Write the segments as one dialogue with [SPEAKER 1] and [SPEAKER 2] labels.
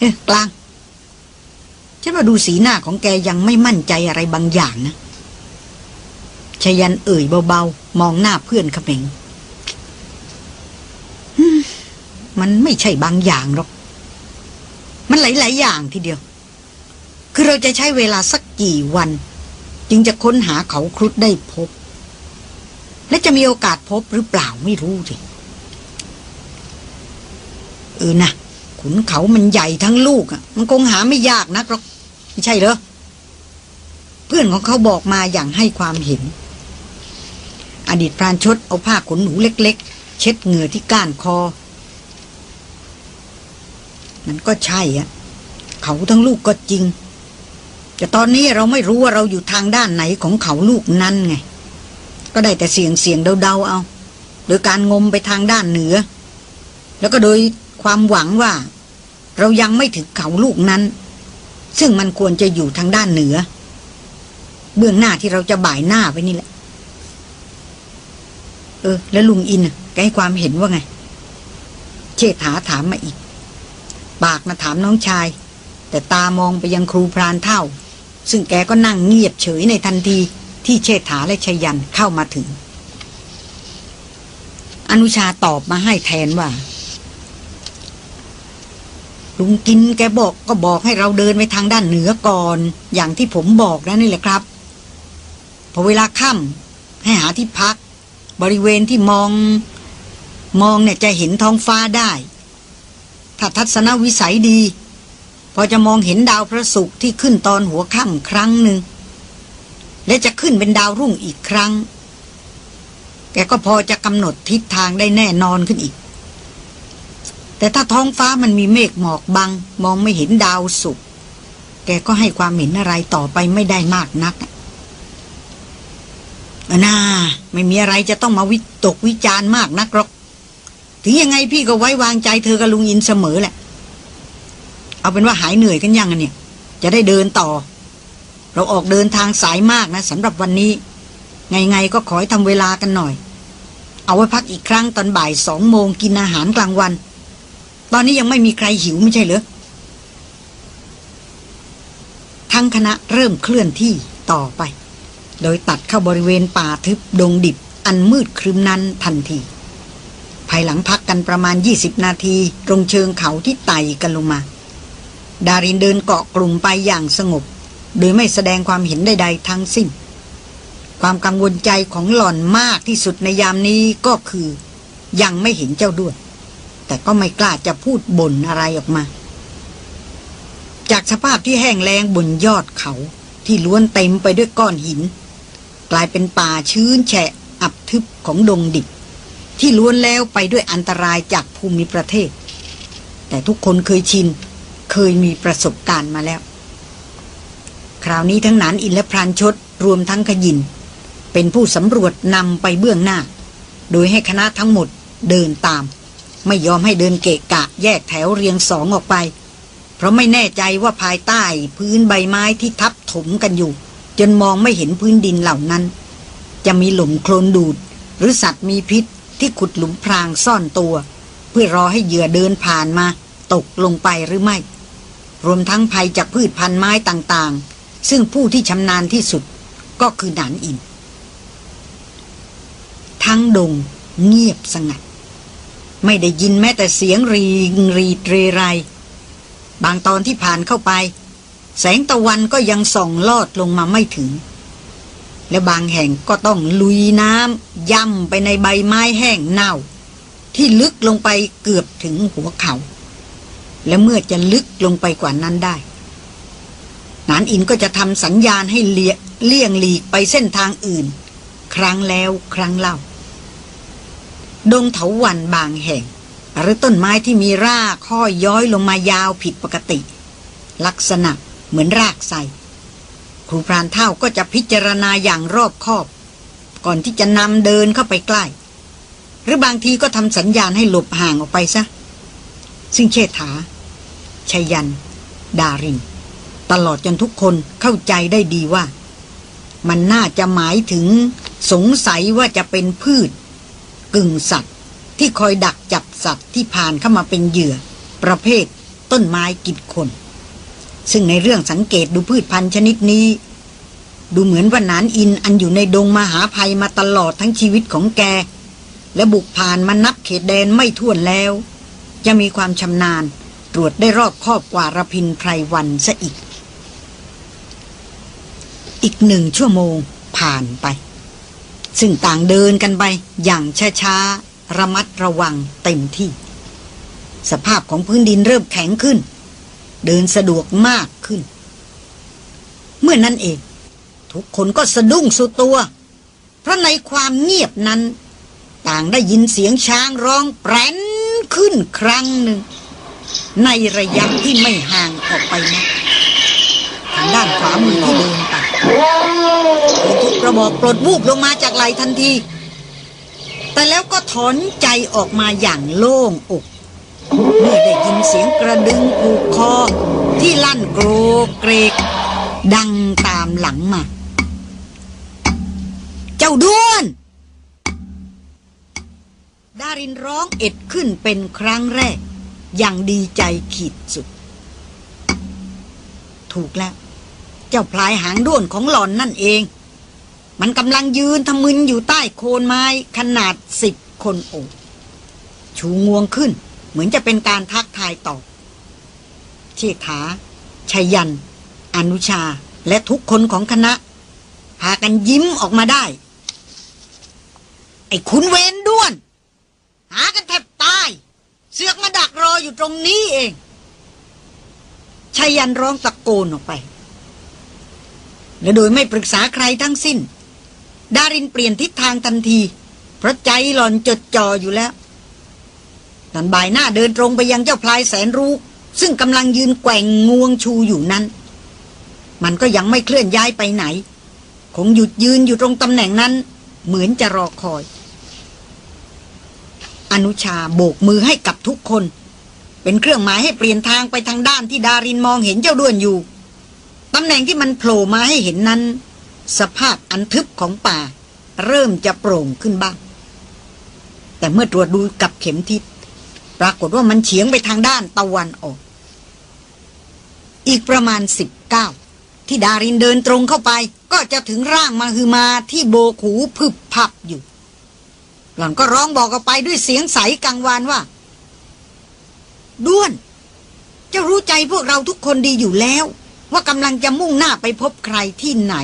[SPEAKER 1] เอ๊ะกลาง ฉันว่าดูสีหน้าของแกยังไม่มั่นใจอะไรบางอย่างนะชยันเอ่ยเบาๆ มองหน้าเพื่อนเขม็งมันไม่ใช่บางอย่างหรอก มันหลาย ๆ อย่างทีเดียว คือเราจะใช้เวลาสักกี่วัน จึงจะค้นหาเขาครุฑได้พบ และจะมีโอกาสพบหรือเปล่าไม่รู้สิเออนะ ขุนเขามันใหญ่ทั้งลูกอะ มันคงหาไม่ยากนักหรอกไม่ใช่เหรอ เพื่อนของเขาบอกมาอย่างให้ความเห็น อดีตพรานชดเอาผ้าขนหนูเล็ก ๆ เช็ดเหงื่อที่ก้านคอ มันก็ใช่อะ เขาทั้งลูกก็จริง แต่ตอนนี้เราไม่รู้ว่าเราอยู่ทางด้านไหนของเขาลูกนั้นไง ก็ได้แต่เสียงเสียงเดาๆเอา โดยการงมไปทางด้านเหนือ แล้วก็โดย ความหวังว่า เรายังไม่ถึงเขาลูกนั้น ซึ่งมันควรจะอยู่ทางด้านเหนือ เบื้องหน้าที่เราจะบ่ายหน้าไปนี่แหละ เออ แล้วลุงอินแกให้ความเห็นว่าไง เชษฐาถามมาอีก ปากนะถามน้องชาย แต่ตามองไปยังครูพรานเท่า ซึ่งแกก็นั่งเงียบเฉยในทันทีที่เชษฐาและชยันเข้ามาถึง อนุชาตอบมาให้แทนว่า ลุงกินแกบอกก็บอกให้เราเดินไปทางด้านเหนือก่อน อย่างที่ผมบอกนะนี่แหละครับพอเวลาค่ำให้หาที่พัก บริเวณที่มอง มองเนี่ยจะเห็นท้องฟ้าได้ ถ้าทัศนวิสัยดี พอจะมองเห็นดาวพระศุกร์ที่ขึ้นตอนหัวค่ำครั้งหนึ่งและจะขึ้นเป็นดาวรุ่งอีกครั้ง แกก็พอจะกำหนดทิศทางได้แน่นอนขึ้นอีก แต่ถ้าท้องฟ้ามันมีเมฆหมอกบัง มองไม่เห็นดาวสุกแกก็ให้ความเห็นอะไรต่อไปไม่ได้มากนักน่าไม่มีอะไรจะต้องมาวิตกวิจารณ์มากนักหรอก ถึงยังไงพี่ก็ไว้วางใจเธอกับลุงอินเสมอแหละ เอาเป็นว่าหายเหนื่อยกันยังเนี่ย จะได้เดินต่อ เราออกเดินทางสายมากนะสำหรับวันนี้ ไงๆก็ขอให้ทำเวลากันหน่อย เอาไว้พักอีกครั้งตอนบ่ายสองโมงกินอาหารกลางวัน ตอนนี้ยังไม่มีใครหิวไม่ใช่เหรอ ทั้งคณะเริ่มเคลื่อนที่ต่อไป โดยตัดเข้าบริเวณป่าทึบดงดิบ อันมืดครึมนั้นทันที ภายหลังพักกันประมาณ 20 นาที ตรงเชิงเขาที่ไต่กันลงมา ดารินเดินเกาะกลุ่มไปอย่างสงบ โดยไม่แสดงความเห็นใดๆทั้งสิ้น ความกังวลใจของหล่อนมากที่สุดในยามนี้ก็คือ ยังไม่เห็นเจ้าด้วย แต่ก็ไม่กล้าจะพูดบ่นอะไรออกมา จากสภาพที่แห้งแล้งบนยอดเขาที่ล้วนเต็มไปด้วยก้อนหิน กลายเป็นป่าชื้นแฉะอับทึบของดงดิบที่ล้วนแล้วไปด้วยอันตรายจากภูมิประเทศ แต่ทุกคนเคยชินเคยมีประสบการณ์มาแล้ว คราวนี้ทั้งนานอินและพรานชดรวมทั้งขยิน เป็นผู้สำรวจนำไปเบื้องหน้า โดยให้คณะทั้งหมดเดินตาม ไม่ยอมให้เดินเกะกะแยกแถวเรียงสองออกไป เพราะไม่แน่ใจว่าภายใต้พื้นใบไม้ที่ทับถมกันอยู่ จนมองไม่เห็นพื้นดินเหล่านั้น จะมีหลุมโคลนดูด หรือสัตว์มีพิษที่ขุดหลุมพรางซ่อนตัว เพื่อรอให้เหยื่อเดินผ่านมา ตกลงไปหรือไม่ รวมทั้งภัยจากพืชพันธุ์ไม้ต่างๆ ซึ่งผู้ที่ชำนาญที่สุดก็คือหนานอินทั้งดงเงียบสงัด ไม่ได้ยินแม้แต่เสียงรีงรีเรไร บางตอนที่ผ่านเข้าไป แสงตะวันก็ยังส่องลอดลงมาไม่ถึง และบางแห่งก็ต้องลุยน้ำย่ำไปในใบไม้แห้งเน่า ที่ลึกลงไปเกือบถึงหัวเขาและเมื่อจะลึกลงไปกว่านั้นได้นานอินก็จะทำสัญญาณให้เลี่ยงหลีกไปเส้นทางอื่น ครั้งแล้วครั้งเล่า ดงเถาวันบางแห่ง หรือต้นไม้ที่มีรากข้อย้อยลงมายาวผิดปกติ ลักษณะเหมือนรากไทรครูพรานเท่าก็จะพิจารณาอย่างรอบคอบ ก่อนที่จะนำเดินเข้าไปใกล้ หรือบางทีก็ทำสัญญาณให้หลบห่างออกไปซะ ซึ่งเชษฐาชยัน ดาริน ตลอดจนทุกคนเข้าใจได้ดีว่า มันน่าจะหมายถึงสงสัยว่าจะเป็นพืช กึ่งสัตว์ ที่คอยดักจับสัตว์ที่ผ่านเข้ามาเป็นเหยื่อ ประเภทต้นไม้กิดคน ซึ่งในเรื่องสังเกตดูพืชพันธุ์ชนิดนี้ ดูเหมือนว่านานอินอันอยู่ในดงมหาภัยมาตลอดทั้งชีวิตของแก และบุกผ่านมานับเขตแดนไม่ท้วนแล้ว จะมีความชำนาญตรวจได้รอบครอบกว่าระพินไพรวันซะอีก อีกหนึ่งชั่วโมงผ่านไป ซึ่งต่างเดินกันไปอย่างช้าๆ ระมัดระวังเต็มที่ สภาพของพื้นดินเริ่มแข็งขึ้น เดินสะดวกมากขึ้น เมื่อนั้นเอง ทุกคนก็สะดุ้งสุดตัว เพราะในความเงียบนั้น ต่างได้ยินเสียงช้างร้องแปรนขึ้นครั้งหนึ่ง ในระยะที่ไม่ห่างออกไปนะทางด้านขวามือที่เดินไป กระบอกปลดวูบลงมาจากไหลทันที แต่แล้วก็ถอนใจออกมาอย่างโล่งอกเมื่อได้ยินเสียงกระดึงผูกคอ ที่ลั่นโกรกเกรก ดังตามหลังมา เจ้าด้วน ดารินร้องเอ็ดขึ้นเป็นครั้งแรก อย่างดีใจขีดสุด ถูกแล้ว เจ้าพลายหางด้วนของหล่อนนั่นเอง มันกำลังยืนทำมึนอยู่ใต้โคนไม้ขนาดสิบคนโอบชูงวงขึ้น เหมือนจะเป็นการทักทายตอบเชษฐาชัยยัน อนุชาและทุกคนของคณะ พากันยิ้มออกมาได้ ไอ้คุณเวนด้วน หากันแทบตาย เสือกมาดักรออยู่ตรงนี้เองชัยยันร้องตะโกนออกไป และโดยไม่ปรึกษาใครทั้งสิ้น ดารินเปลี่ยนทิศทางทันที เพราะใจหล่อนจดจ่ออยู่แล้วหล่อนบ่ายหน้าเดินตรงไปยังเจ้าพลายแสนรู้ ซึ่งกำลังยืนแกว่งงวงชูอยู่นั้น มันก็ยังไม่เคลื่อนย้ายไปไหน คงหยุดยืนอยู่ตรงตำแหน่งนั้น เหมือนจะรอคอย อนุชาโบกมือให้กับทุกคน เป็นเครื่องหมายให้เปลี่ยนทางไปทางด้านที่ดารินมองเห็นเจ้าด้วนอยู่ ตำแหน่งที่มันโผล่มาให้เห็นนั้น สภาพอันทึบของป่า เริ่มจะโปร่งขึ้นบ้าง แต่เมื่อตรวจดูกับเข็มทิศปรากฏว่ามันเฉียงไปทางด้านตะวันออก อีกประมาณสิบเก้าที่ดารินเดินตรงเข้าไป ก็จะถึงร่างมาคือมาที่โบกหูพึบพับอยู่ หล่อนก็ร้องบอกออกไปด้วยเสียงใสกังวานว่าด้วน เจ้ารู้ใจพวกเราทุกคนดีอยู่แล้ว ว่ากำลังจะมุ่งหน้าไปพบใครที่ไหน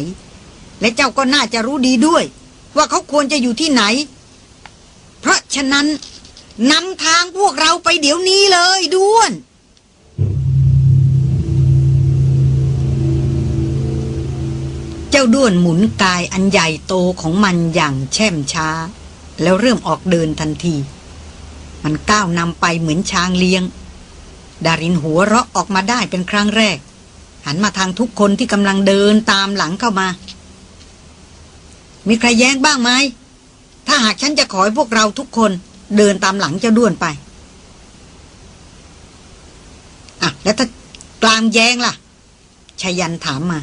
[SPEAKER 1] และเจ้าก็น่าจะรู้ดีด้วย ว่าเขาควรจะอยู่ที่ไหน เพราะฉะนั้นนำทางพวกเราไปเดี๋ยวนี้เลยด้วน เจ้าด้วนหมุนกายอันใหญ่โตของมันอย่างแช่มช้า แล้วเริ่มออกเดินทันที มันก้าวนำไปเหมือนช้างเลี้ยง ดารินหัวเราะออกมาได้เป็นครั้งแรก หันมาทางทุกคนที่กำลังเดินตามหลังเข้ามา มีใครแย้งบ้างไหม ถ้าหากฉันจะขอให้พวกเราทุกคนเดินตามหลังเจ้าด้วนไปอะแล้วถ้ากลางแย้งล่ะชายันถามมา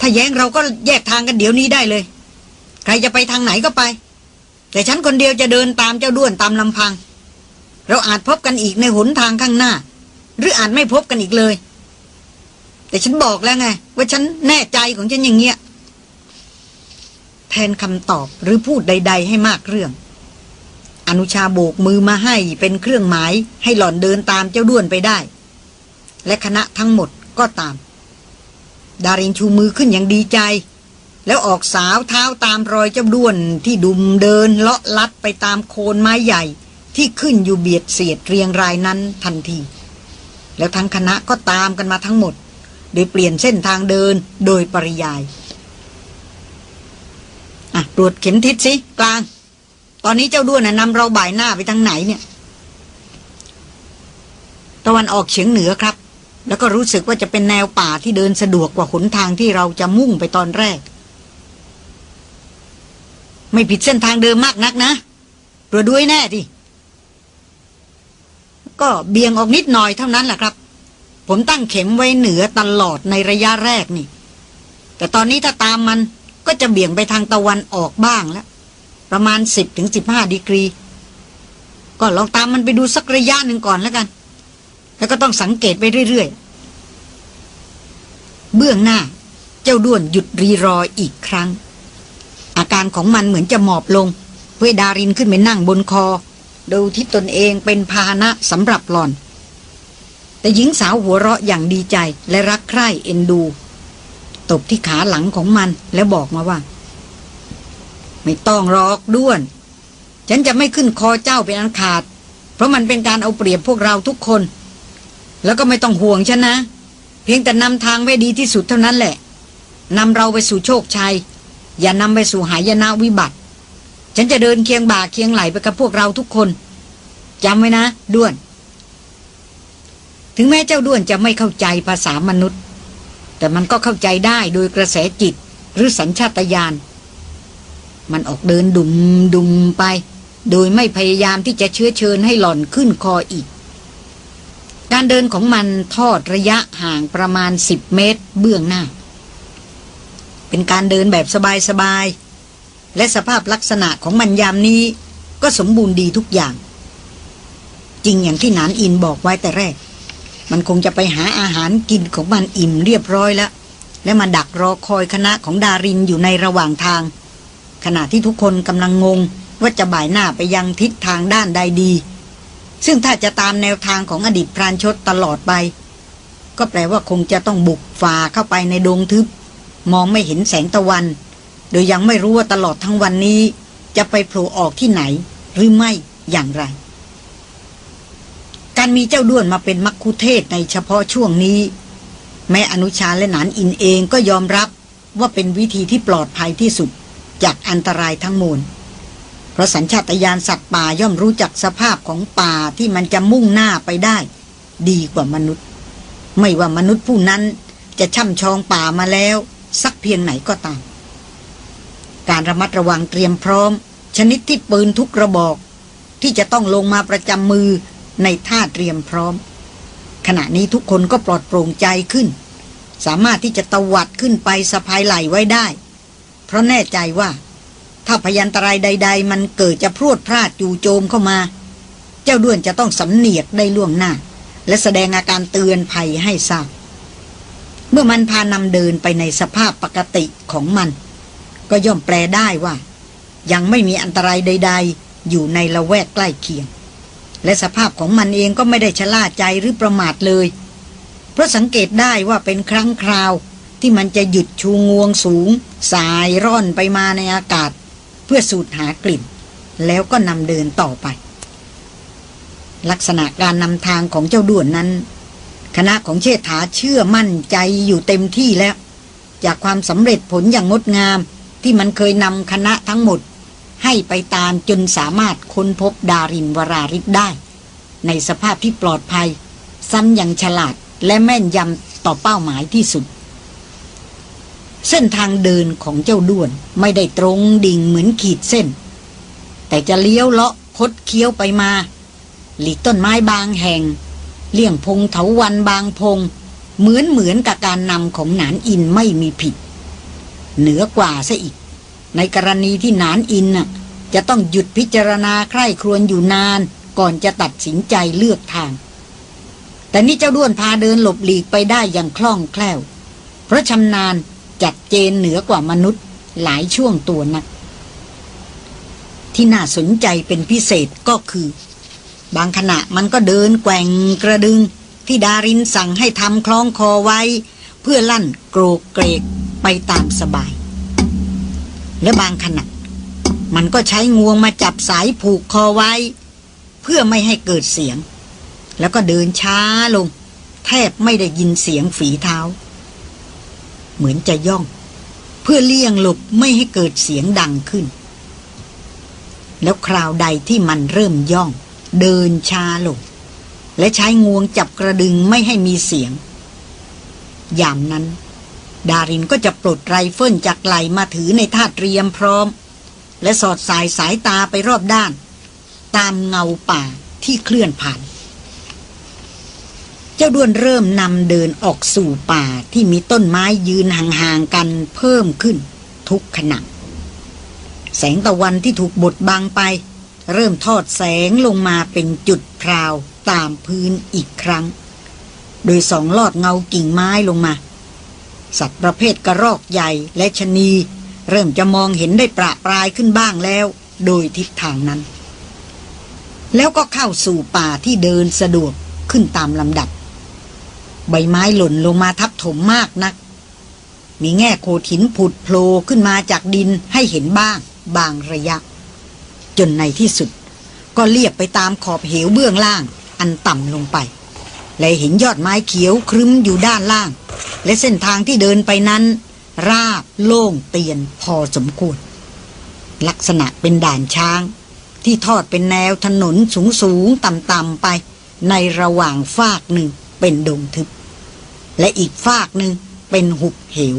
[SPEAKER 1] ถ้าแย้งเราก็แยกทางกันเดี๋ยวนี้ได้เลย ใครจะไปทางไหนก็ไป แต่ฉันคนเดียวจะเดินตามเจ้าด้วนตามลำพัง เราอาจพบกันอีกในหนทางข้างหน้า หรืออาจไม่พบกันอีกเลย แต่ฉันบอกแล้วไง ว่าฉันแน่ใจของฉันอย่างเงี้ยแทนคำตอบหรือพูดใด ๆ ให้มากเรื่อง อนุชาโบกมือมาให้เป็นเครื่องหมาย ให้หล่อนเดินตามเจ้าด้วนไปได้ และคณะทั้งหมดก็ตาม ดารินชูมือขึ้นอย่างดีใจ แล้วออกสาวเท้าตามรอยเจ้าด้วนที่ดุมเดินเลาะลัดไปตามโคนไม้ใหญ่ ที่ขึ้นอยู่เบียดเสียดเรียงรายนั้นทันที แล้วทั้งคณะก็ตามกันมาทั้งหมด โดยเปลี่ยนเส้นทางเดินโดยปริยาย อะตรวจเข็มทิศสิกลาง ตอนนี้เจ้าด้วนนะนำเราบ่ายหน้าไปทางไหนเนี่ย ตะวันออกเฉียงเหนือครับ แล้วก็รู้สึกว่าจะเป็นแนวป่าที่เดินสะดวกกว่าหนทางที่เราจะมุ่งไปตอนแรก ไม่ผิดเส้นทางเดิมมากนักนะตรวจด้วยแน่ดิ ก็เบี่ยงออกนิดหน่อยเท่านั้นแหละครับ ผมตั้งเข็มไว้เหนือตลอดในระยะแรกนี่ แต่ตอนนี้ถ้าตามมันก็จะเบี่ยงไปทางตะวันออกบ้างแล้ว ประมาณสิบถึงสิบห้าดีกรี ก็ลองตามมันไปดูสักระยะหนึ่งก่อนแล้วกัน แล้วก็ต้องสังเกตไปเรื่อยๆ เบื้องหน้า เจ้าด้วนหยุดรีรออีกครั้ง อาการของมันเหมือนจะหมอบลงเพื่อดารินขึ้นไปนั่งบนคอ ดูที่ตนเองเป็นพาหนะสำหรับหลอน แต่หญิงสาวหัวเราะอย่างดีใจและรักใคร่เอ็นดู ตบที่ขาหลังของมันแล้วบอกมาว่า ไม่ต้องรอกด้วน ฉันจะไม่ขึ้นคอเจ้าเป็นอันขาด เพราะมันเป็นการเอาเปรียบพวกเราทุกคน แล้วก็ไม่ต้องห่วงฉันนะ เพียงแต่นำทางไว้ดีที่สุดเท่านั้นแหละนำเราไปสู่โชคชัย อย่านำไปสู่หายนะวิบัติ ฉันจะเดินเคียงบ่าเคียงไหลไปกับพวกเราทุกคนจำไว้นะ ด้วน ถึงแม้เจ้าด้วนจะไม่เข้าใจภาษามนุษย์ แต่มันก็เข้าใจได้โดยกระแสจิตหรือสัญชาตญาณมันออกเดินดุมดุมไป โดยไม่พยายามที่จะเชื้อเชิญให้หล่อนขึ้นคออีก การเดินของมันทอดระยะห่างประมาณสิบเมตรเบื้องหน้า เป็นการเดินแบบสบายๆ และสภาพลักษณะของมันยามนี้ ก็สมบูรณ์ดีทุกอย่าง จริงอย่างที่นานอินบอกไว้แต่แรก มันคงจะไปหาอาหารกินของมันอิ่มเรียบร้อยแล้ว และมาดักรอคอยคณะของดารินอยู่ในระหว่างทาง ขณะที่ทุกคนกำลังงงว่าจะบ่ายหน้าไปยังทิศทางด้านใดดี ซึ่งถ้าจะตามแนวทางของอดีตพรานชดตลอดไป ก็แปลว่าคงจะต้องบุกฝ่าเข้าไปในดงทึบ มองไม่เห็นแสงตะวัน โดยยังไม่รู้ว่าตลอดทั้งวันนี้ จะไปโผล่ออกที่ไหน หรือไม่อย่างไร การมีเจ้าด้วนมาเป็นมักคุเทศในเฉพาะช่วงนี้ แม้อนุชาและหนานอินเองก็ยอมรับว่าเป็นวิธีที่ปลอดภัยที่สุด จากอันตรายทั้งมวลเพราะสัญชาตญาณสัตว์ป่าย่อมรู้จักสภาพของป่าที่มันจะมุ่งหน้าไปได้ ดีกว่ามนุษย์ ไม่ว่ามนุษย์ผู้นั้นจะช่ำชองป่ามาแล้ว สักเพียงไหนก็ตาม การระมัดระวังเตรียมพร้อม ชนิดที่ปืนทุกระบอก ที่จะต้องลงมาประจำมือในท่าเตรียมพร้อม ขณะนี้ทุกคนก็ปลอดโปร่งใจขึ้น สามารถที่จะตวัดขึ้นไปสะพายไหลไว้ได้ เพราะแน่ใจว่า ถ้าพยันตรายใด ๆ มันเกิดจะพรวดพลาดจู่โจมเข้ามา เจ้าด้วนจะต้องสำเนียกได้ล่วงหน้า และแสดงอาการเตือนภัยให้ทราบเมื่อมันพานำเดินไปในสภาพปกติของมัน ก็ย่อมแปลได้ว่า ยังไม่มีอันตรายใด ๆ อยู่ในละแวกใกล้เคียง และสภาพของมันเองก็ไม่ได้ชะล่าใจหรือประมาทเลย เพราะสังเกตได้ว่าเป็นครั้งคราวที่มันจะหยุดชูงวงสูง สายร่อนไปมาในอากาศ เพื่อสูดหากลิ่น แล้วก็นำเดินต่อไป ลักษณะการนำทางของเจ้าด่วนนั้น คณะของเชษฐาเชื่อมั่นใจอยู่เต็มที่แล้ว จากความสำเร็จผลอย่างงดงาม ที่มันเคยนำคณะทั้งหมด ให้ไปตามจนสามารถค้นพบดารินวราริศได้ ในสภาพที่ปลอดภัย ซ้ำยังฉลาดและแม่นยำต่อเป้าหมายที่สุด เส้นทางเดินของเจ้าด้วนไม่ได้ตรงดิ่งเหมือนขีดเส้น แต่จะเลี้ยวเลาะคดเคี้ยวไปมา หลีกต้นไม้บางแห่ง เลี่ยงพงเถาวันบางพง เหมือนเหมือนกับการนำของหนานอินไม่มีผิด เหนือกว่าซะอีก ในกรณีที่นานอินน่ะจะต้องหยุดพิจารณาใคร่ครวญอยู่นาน ก่อนจะตัดสินใจเลือกทาง แต่นี่เจ้าด้วนพาเดินหลบหลีกไปได้อย่างคล่องแคล่ว เพราะชำนาญจัดเจนเหนือกว่ามนุษย์หลายช่วงตัวนะที่น่าสนใจเป็นพิเศษก็คือ บางขณะมันก็เดินแกว่งกระดึง ที่ดารินสั่งให้ทำคล้องคอไว้ เพื่อลั่นโกรกเกรก ไปตามสบาย และบางขณะ มันก็ใช้งวงมาจับสายผูกคอไว้ เพื่อไม่ให้เกิดเสียง แล้วก็เดินช้าลง แทบไม่ได้ยินเสียงฝีเท้า เหมือนจะย่อง เพื่อเลี่ยงหลบไม่ให้เกิดเสียงดังขึ้น แล้วคราวใดที่มันเริ่มย่อง เดินช้าลง และใช้งวงจับกระดึงไม่ให้มีเสียงยามนั้น ดารินก็จะปลดไรเฟิลจากไหลมาถือในท่าเตรียมพร้อม และสอดสายสายตาไปรอบด้าน ตามเงาป่าที่เคลื่อนผ่าน เจ้าด้วนเริ่มนำเดินออกสู่ป่าที่มีต้นไม้ยืนห่างๆกันเพิ่มขึ้นทุกขณะแสงตะวันที่ถูกบดบังไป เริ่มทอดแสงลงมาเป็นจุดพราวตามพื้นอีกครั้ง โดยสองลอดเงากิ่งไม้ลงมา สัตว์ประเภทกระรอกใหญ่และชนี เริ่มจะมองเห็นได้ประปรายขึ้นบ้างแล้ว โดยทิศทางนั้น แล้วก็เข้าสู่ป่าที่เดินสะดวกขึ้นตามลำดับ ใบไม้หล่นลงมาทับถมมากนัก มีแง่โขดหินผุดโผล่ขึ้นมาจากดินให้เห็นบ้าง บางระยะ จนในที่สุด ก็เลียบไปตามขอบเหวเบื้องล่างอันต่ำลงไป และเห็นยอดไม้เขียวครึ้มอยู่ด้านล่าง และเส้นทางที่เดินไปนั้น ราบโล่งเตียนพอสมควร ลักษณะเป็นด่านช้าง ที่ทอดเป็นแนวถนนสูงสูงต่ำต่ำไป ในระหว่างฟากหนึ่งเป็นดงทึบ และอีกฟากหนึ่งเป็นหุบเหว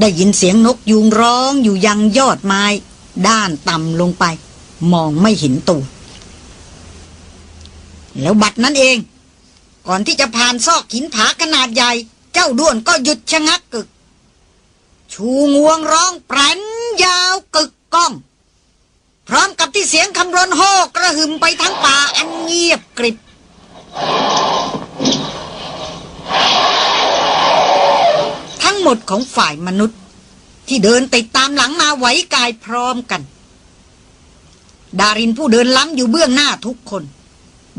[SPEAKER 1] ได้ยินเสียงนกยูงร้องอยู่ยังยอดไม้ ด้านต่ำลงไป มองไม่เห็นตัว แล้วบัดนั้นเอง ก่อนที่จะผ่านซอกหินผาขนาดใหญ่ เจ้าด้วนก็หยุดชะงักกึก ชูงวงร้องแปรนยาวกึกก้อง พร้อมกับที่เสียงคำรนโฮกระหึ่มไปทั้งป่าอันเงียบกริบทั้งหมดของฝ่ายมนุษย์ ที่เดินติดตามหลังมาไหวกายพร้อมกัน ดารินผู้เดินล้ำอยู่เบื้องหน้าทุกคน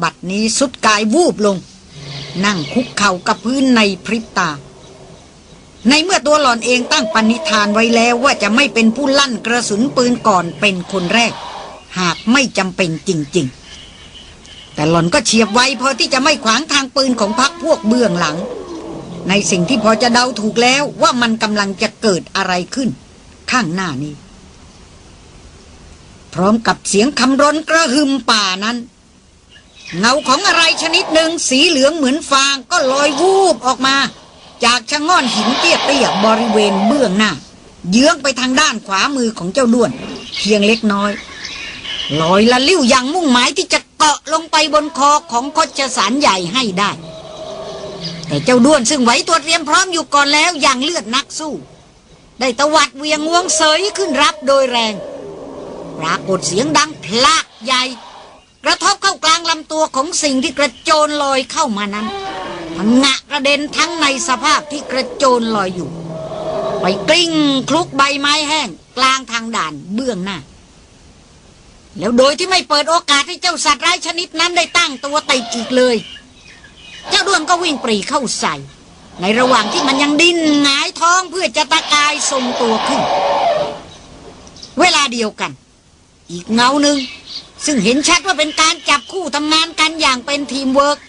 [SPEAKER 1] บัดนี้สุดกายวูบลง นั่งคุกเข่ากับพื้นในพริบตา ในเมื่อตัวหล่อนเองตั้งปณิธานไว้แล้วว่าจะไม่เป็นผู้ลั่นกระสุนปืนก่อนเป็นคนแรก หากไม่จำเป็นจริง ๆ แต่หล่อนก็เฉียบไวพอที่จะไม่ขวางทางปืนของพักพวกเบื้องหลัง ในสิ่งที่พอจะเดาถูกแล้วว่ามันกำลังจะเกิดอะไรขึ้น ข้างหน้านี้ พร้อมกับเสียงคำร้นกระหึ่มป่านั้น เงาของอะไรชนิดหนึ่งสีเหลืองเหมือนฟางก็ลอยวูบออกมา จากชะง่อนหินเตี้ยๆบริเวณเบื้องหน้า เยื้องไปทางด้านขวามือของเจ้าด้วน เพียงเล็กน้อยลอยละลิ้วอย่างมุ่งหมายที่จะเกาะลงไปบนคอของคดชสารใหญ่ให้ได้ แต่เจ้าด้วนซึ่งไหวตัวเตรียมพร้อมอยู่ก่อนแล้วอย่างเลือดนักสู้ ได้ตวัดเวียงงวงเสยขึ้นรับโดยแรง ปรากฏเสียงดังพลากใหญ่ กระทบเข้ากลางลำตัวของสิ่งที่กระโจนลอยเข้ามานั้นพังงะกระเด็นทั้งในสภาพที่กระโจนลอยอยู่ ไปกลิ้งคลุกใบไม้แห้ง กลางทางด่านเบื้องหน้า แล้วโดยที่ไม่เปิดโอกาสให้เจ้าสัตว์ร้ายชนิดนั้นได้ตั้งตัวติดอีกเลย เจ้าด้วนก็วิ่งปรีเข้าใส่ ในระหว่างที่มันยังดิ้นหงายท้องเพื่อจะตะกายทรงตัวขึ้น เวลาเดียวกัน อีกเงาหนึ่ง ซึ่งเห็นชัดว่าเป็นการจับคู่ทำงานกันอย่างเป็นทีมเวิร์ก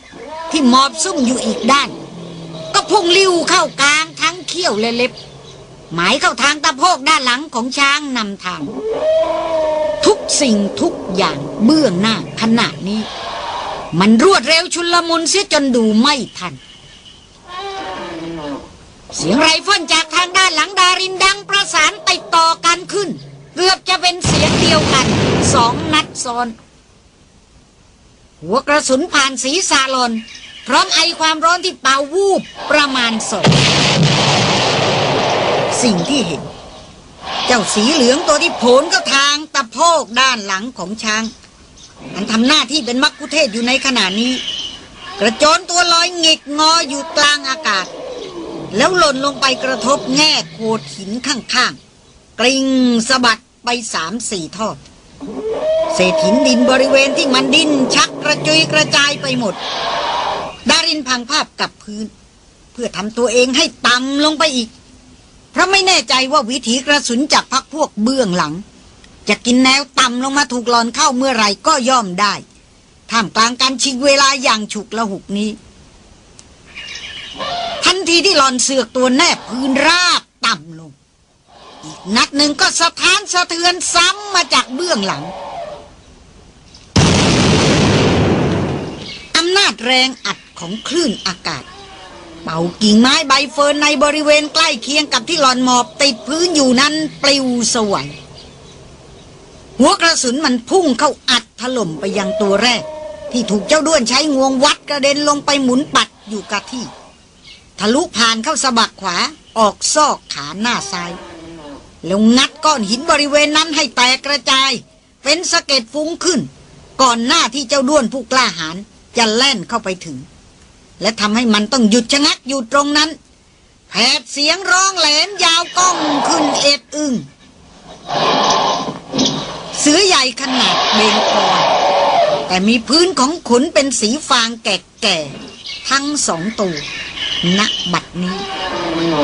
[SPEAKER 1] ที่หมอบซุ่มอยู่อีกด้าน ก็พุ่งลิ้วเข้ากลางทั้งเขี้ยวและเล็บ หมายเข้าทางตะโพกด้านหลังของช้างนำทาง ทุกสิ่งทุกอย่างเบื้องหน้าขณะนี้ มันรวดเร็วชุลมุนเสียจนดูไม่ทัน เสียงไรเฟิลจากทางด้านหลังดารินดังประสานติดต่อกันขึ้น เกือบจะเป็นเสียงเดียวกันสองนัดซ้อน หัวกระสุนผ่านศีรษะหลอนพร้อมไอความร้อนที่เป่าวูบประมาณสองสิ่งที่เห็น เจ้าสีเหลืองตัวที่โผลก็ทางตะโพกด้านหลังของช้างมันทำหน้าที่เป็นมักคุเทศอยู่ในขณะนี้ กระโจนตัวลอยหงิกงออยู่กลางอากาศ แล้วหล่นลงไปกระทบแง่โขดหินข้างๆ กริงสะบัดไปสามสี่ทอด เศษหินดินบริเวณที่มันดินชักกระจุยกระจายไปหมด ดารินพังภาพกับพื้น เพื่อทำตัวเองให้ต่ำลงไปอีก เพราะไม่แน่ใจว่าวิถีกระสุนจากพักพวกเบื้องหลัง จะกินแนวต่ำลงมาถูกหลอนเข้าเมื่อไรก็ย่อมได้ท่ามกลางการชิงเวลาอย่างฉุกละหุกนี้ ทันทีที่หลอนเสือกตัวแนบพื้นราบต่ำล อีกนัดหนึ่งก็สะท้านสะเทือนซ้ำมาจากเบื้องหลัง อำนาจแรงอัดของคลื่นอากาศ เป่ากิ่งไม้ใบเฟิร์นในบริเวณใกล้เคียงกับที่หลอนหมอบติดพื้นอยู่นั้นปลิวสวรรค์หัวกระสุนมันพุ่งเข้าอัดถล่มไปยังตัวแรก ที่ถูกเจ้าด้วนใช้งวงวัดกระเด็นลงไปหมุนปัดอยู่กับที่ ทะลุผ่านเข้าสะบักขวาออกซอกขาหน้าซ้าย แล้วงัดก้อนหินบริเวณนั้นให้แตกกระจาย เป็นสะเก็ดฟุ้งขึ้น ก่อนหน้าที่เจ้าด้วนผู้กล้าหาญจะแล่นเข้าไปถึง และทำให้มันต้องหยุดชะงักอยู่ตรงนั้นแผดเสียงร้องแหลมยาวก้องขึ้นเอ็ดอึงเสือใหญ่ขนาดเบงคอแต่มีพื้นของขนเป็นสีฟางแก่ๆทั้งสองตัวณบัดนี้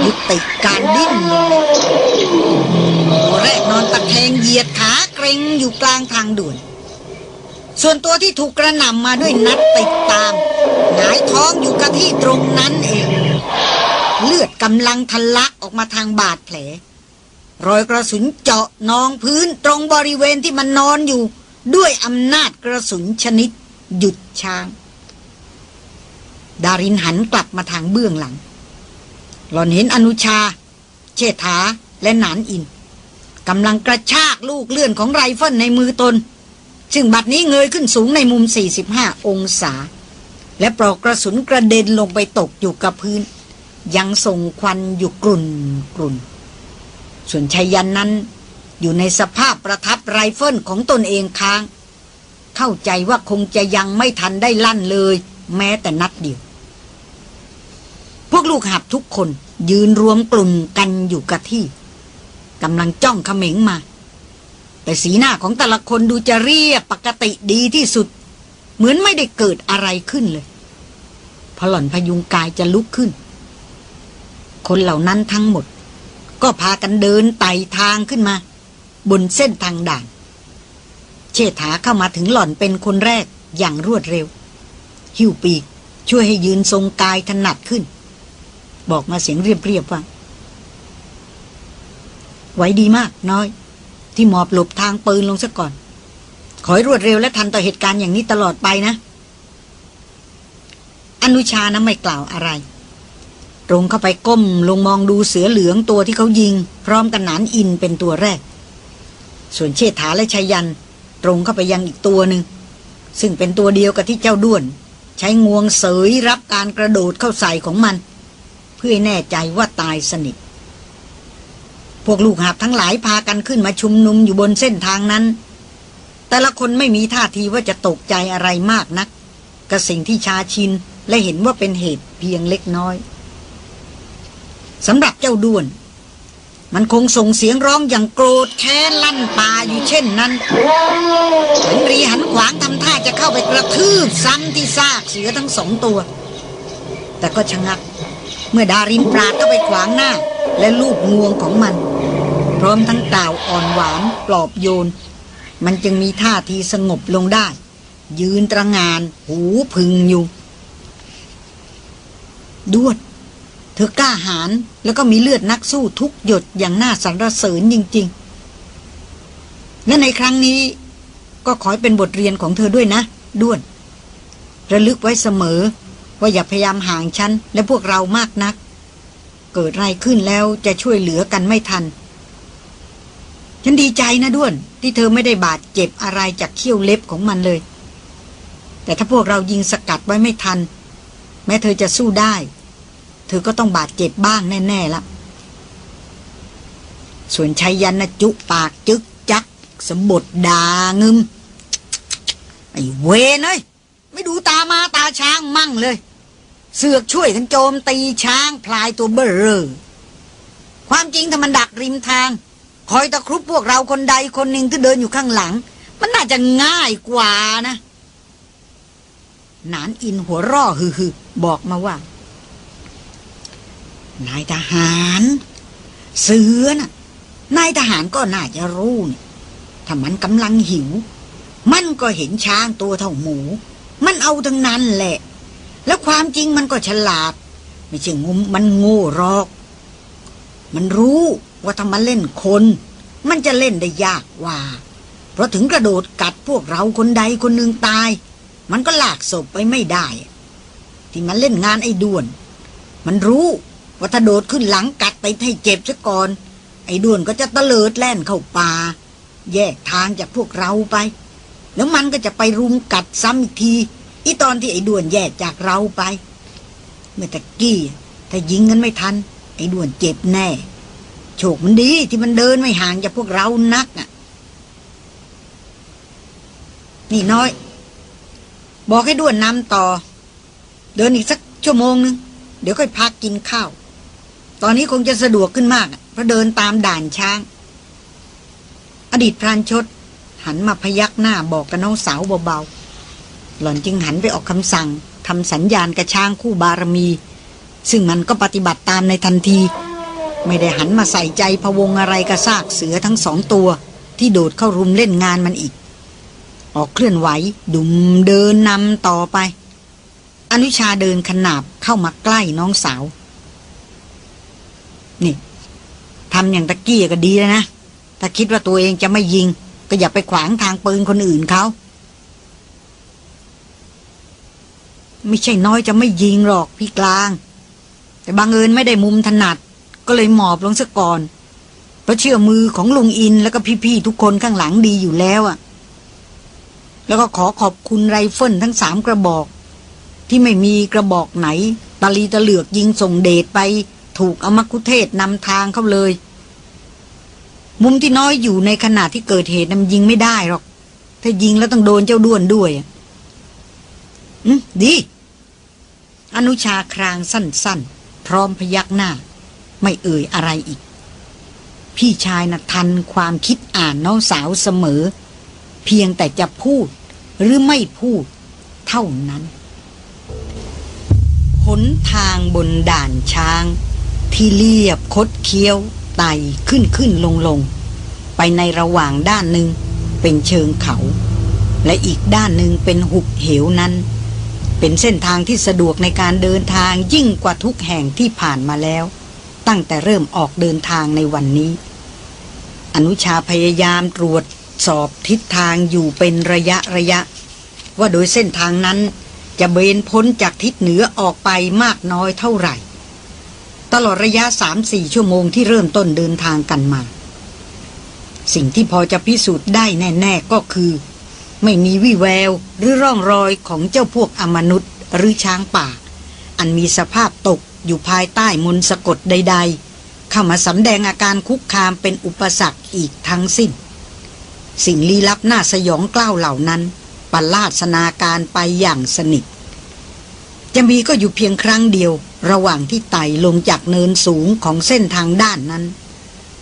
[SPEAKER 1] ยุติการดิ้นลงตัวแรกนอนตะแคงเหยียดขาเกรงอยู่กลางทางด่วน ส่วนตัวที่ถูกกระหน่ำมาด้วยนัดติดตาม หงายท้องอยู่กับที่ตรงนั้นเอง เลือดกำลังทะลักออกมาทางบาดแผล รอยกระสุนเจาะนองพื้นตรงบริเวณที่มันนอนอยู่ ด้วยอำนาจกระสุนชนิด หยุดช้าง ดารินหันกลับมาทางเบื้องหลัง หล่อนเห็นอนุชา เชษฐาและหนานอินกำลังกระชากลูกเลื่อนของไรเฟิลในมือตน ซึ่งบัดนี้เงยขึ้นสูงในมุม 45 องศา และปลอกกระสุนกระเด็นลงไปตกอยู่กับพื้น ยังส่งควันอยู่กรุ่นกรุ่น ส่วนไชยันต์นั้น อยู่ในสภาพประทับไรเฟิลของตนเองค้าง เข้าใจว่าคงจะยังไม่ทันได้ลั่นเลย แม้แต่นัดเดียว พวกลูกหับทุกคนยืนรวมกลุ่มกันอยู่กับที่กำลังจ้องเขม็งมา แต่สีหน้าของแต่ละคนดูจะเรียบปกติดีที่สุด เหมือนไม่ได้เกิดอะไรขึ้นเลย พอหล่อนพยุงกายจะลุกขึ้น คนเหล่านั้นทั้งหมด ก็พากันเดินไต่ทางขึ้นมา บนเส้นทางด่าน เชษฐาเข้ามาถึงหล่อนเป็นคนแรกอย่างรวดเร็ว หิวปีกช่วยให้ยืนทรงกายถนัดขึ้น บอกมาเสียงเรียบๆว่าไหวดีมากน้อย ที่หมอบหลบทางปืนลงซะก่อน ขอให้รวดเร็วและทันต่อเหตุการณ์อย่างนี้ตลอดไปนะ อนุชานะไม่กล่าวอะไรตรงเข้าไปก้มลงมองดูเสือเหลืองตัวที่เขายิง พร้อมกันหนานอินเป็นตัวแรก ส่วนเชษฐาและชัยยัน ตรงเข้าไปยังอีกตัวหนึ่ง ซึ่งเป็นตัวเดียวกับที่เจ้าด้วน ใช้งวงเสยรับการกระโดดเข้าใส่ของมัน เพื่อแน่ใจว่าตายสนิท พวกลูกหาบทั้งหลายพากันขึ้นมาชุมนุมอยู่บนเส้นทางนั้น แต่ละคนไม่มีท่าทีว่าจะตกใจอะไรมากนักกับสิ่งที่ชาชินและเห็นว่าเป็นเหตุเพียงเล็กน้อยสำหรับเจ้าด้วน มันคงส่งเสียงร้องอย่างโกรธแค้นลั่นป่าอยู่เช่นนั้นเหมือนรีหันขวางทำท่าจะเข้าไปกระทืบซ้ำที่ซากเสือทั้งสองตัว แต่ก็ชะงัก เมื่อดารินปราดเข้าไปขวางหน้า และลูกงวงของมัน พร้อมทั้งกล่าวอ่อนหวานปลอบโยน มันจึงมีท่าทีสงบลงได้ ยืนตระงาน หูพึงอยู่ด้วนเธอกล้าหาญแล้วก็มีเลือดนักสู้ทุกหยดอย่างน่าสรรเสริญจริง ๆ และในครั้งนี้ก็ขอให้เป็นบทเรียนของเธอด้วยนะ ด้วน ระลึกไว้เสมอ ว่าอย่าพยายามห่างฉันและพวกเรามากนัก เกิดอะไรขึ้นแล้วจะช่วยเหลือกันไม่ทัน ฉันดีใจนะด้วน ที่เธอไม่ได้บาดเจ็บอะไรจากเขี้ยวเล็บของมันเลย แต่ถ้าพวกเรายิงสกัดไว้ไม่ทัน แม้เธอจะสู้ได้ เธอก็ต้องบาดเจ็บบ้างแน่ๆละส่วนชัยยันนะจุปากจึกจัก สมบทดางึมไอ้เวนเอ้ย ไม่ดูตามาตาช้างมั่งเลย เสือกช่วยกันโจมตีช้างพลายตัวเบอร์ความจริงถ้ามันดักริมทาง คอยตะครุบพวกเราคนใดคนหนึ่งที่เดินอยู่ข้างหลัง มันน่าจะง่ายกว่านะนานอินหัวร่อฮือๆบอกมาว่า นายทหาร เสือน่ะ นายทหารก็น่าจะรู้นี่ถ้ามันกำลังหิว มันก็เห็นช้างตัวเท่าหมู มันเอาทั้งนั้นแหละ แล้วความจริงมันก็ฉลาด ไม่ใช่งุมมันโง่หรอก มันรู้ว่าถ้ามันเล่นคน มันจะเล่นได้ยากกว่า เพราะถึงกระโดดกัดพวกเราคนใดคนหนึ่งตาย มันก็ลากศพไปไม่ได้ ที่มันเล่นงานไอ้ด่วน มันรู้ว่าถ้าโดดขึ้นหลังกัดไปให้เจ็บซะก่อน ไอ้ด้วนก็จะตะเลิดแล่นเข้าป่า แยกทางจากพวกเราไป แล้วมันก็จะไปรุมกัดซ้ำอีกที อีตอนที่ไอ้ด้วนแยกจากเราไป เมื่อตะกี้ถ้ายิงกันไม่ทัน ไอ้ด้วนเจ็บแน่ โชคมันดีที่มันเดินไม่ห่างจากพวกเรานักอะ นี่น้อย บอกให้ด้วนนำต่อ เดินอีกสักชั่วโมงนึง เดี๋ยวค่อยพักกินข้าว ตอนนี้คงจะสะดวกขึ้นมากเพราะเดินตามด่านช้าง อดีตพรานชด หันมาพยักหน้าบอกกับน้องสาวเบาๆ หล่อนจึงหันไปออกคำสั่งทำสัญญาณกระช้างคู่บารมี ซึ่งมันก็ปฏิบัติตามในทันที ไม่ได้หันมาใส่ใจพวงอะไรกระซากเสือทั้งสองตัว ที่โดดเข้ารุมเล่นงานมันอีก ออกเคลื่อนไหวดุมเดินนำต่อไป อนุชาเดินขนาบเข้ามาใกล้น้องสาว นี่ทำอย่างตะกี้ก็ดีแล้วนะถ้าคิดว่าตัวเองจะไม่ยิง ก็อย่าไปขวางทางปืนคนอื่นเขาไม่ใช่น้อยจะไม่ยิงหรอกพี่กลาง แต่บางเอิญไม่ได้มุมถนัด ก็เลยหมอบลงซะก่อนเพราะเชื่อมือของลุงอินแล้วก็พี่ๆทุกคนข้างหลังดีอยู่แล้วอะแล้วก็ขอขอบคุณไรเฟิลทั้งสามกระบอก ที่ไม่มีกระบอกไหน ตะลีตะเหลือกยิงส่งเดชไป ถูกอมกคุเทศนำทางเขาเลย มุมที่น้อยอยู่ในขณะที่เกิดเหตุนำยิงไม่ได้หรอก ถ้ายิงแล้วต้องโดนเจ้าด้วนด้วยอะอืมดี อนุชาครางสั้น ๆ พร้อมพยักหน้า ไม่เอ่ยอะไรอีก พี่ชายนะ่ะทันความคิดอ่านน้องสาวเสมอ เพียงแต่จะพูด หรือไม่พูด เท่านั้น หนทางบนด่านช้าง ที่เรียบคดเคี้ยว ไต่ขึ้นขึ้นลงลง ไปในระหว่างด้านหนึ่งเป็นเชิงเขา และอีกด้านหนึ่งเป็นหุบเหวนั้น เป็นเส้นทางที่สะดวกในการเดินทางยิ่งกว่าทุกแห่งที่ผ่านมาแล้ว ตั้งแต่เริ่มออกเดินทางในวันนี้ อนุชาพยายามตรวจสอบทิศทางอยู่เป็นระยะระยะ ว่าโดยเส้นทางนั้นจะเบนพ้นจากทิศเหนือออกไปมากน้อยเท่าไหร่ ตลอดระยะสามสี่ชั่วโมงที่เริ่มต้นเดินทางกันมา สิ่งที่พอจะพิสูจน์ได้แน่ ๆก็คือ ไม่มีวี่แววหรือร่องรอยของเจ้าพวกอมนุษย์หรือช้างป่า อันมีสภาพตกอยู่ภายใต้มนต์สะกดใด ๆ เข้ามาสำแดงอาการคุกคามเป็นอุปสรรคอีกทั้งสิ้น สิ่งลี้ลับน่าสยองกล้าวเหล่านั้นประลาดสนาการไปอย่างสนิท จะมีก็อยู่เพียงครั้งเดียว ระหว่างที่ไต่ลงจากเนินสูงของเส้นทางด้านนั้น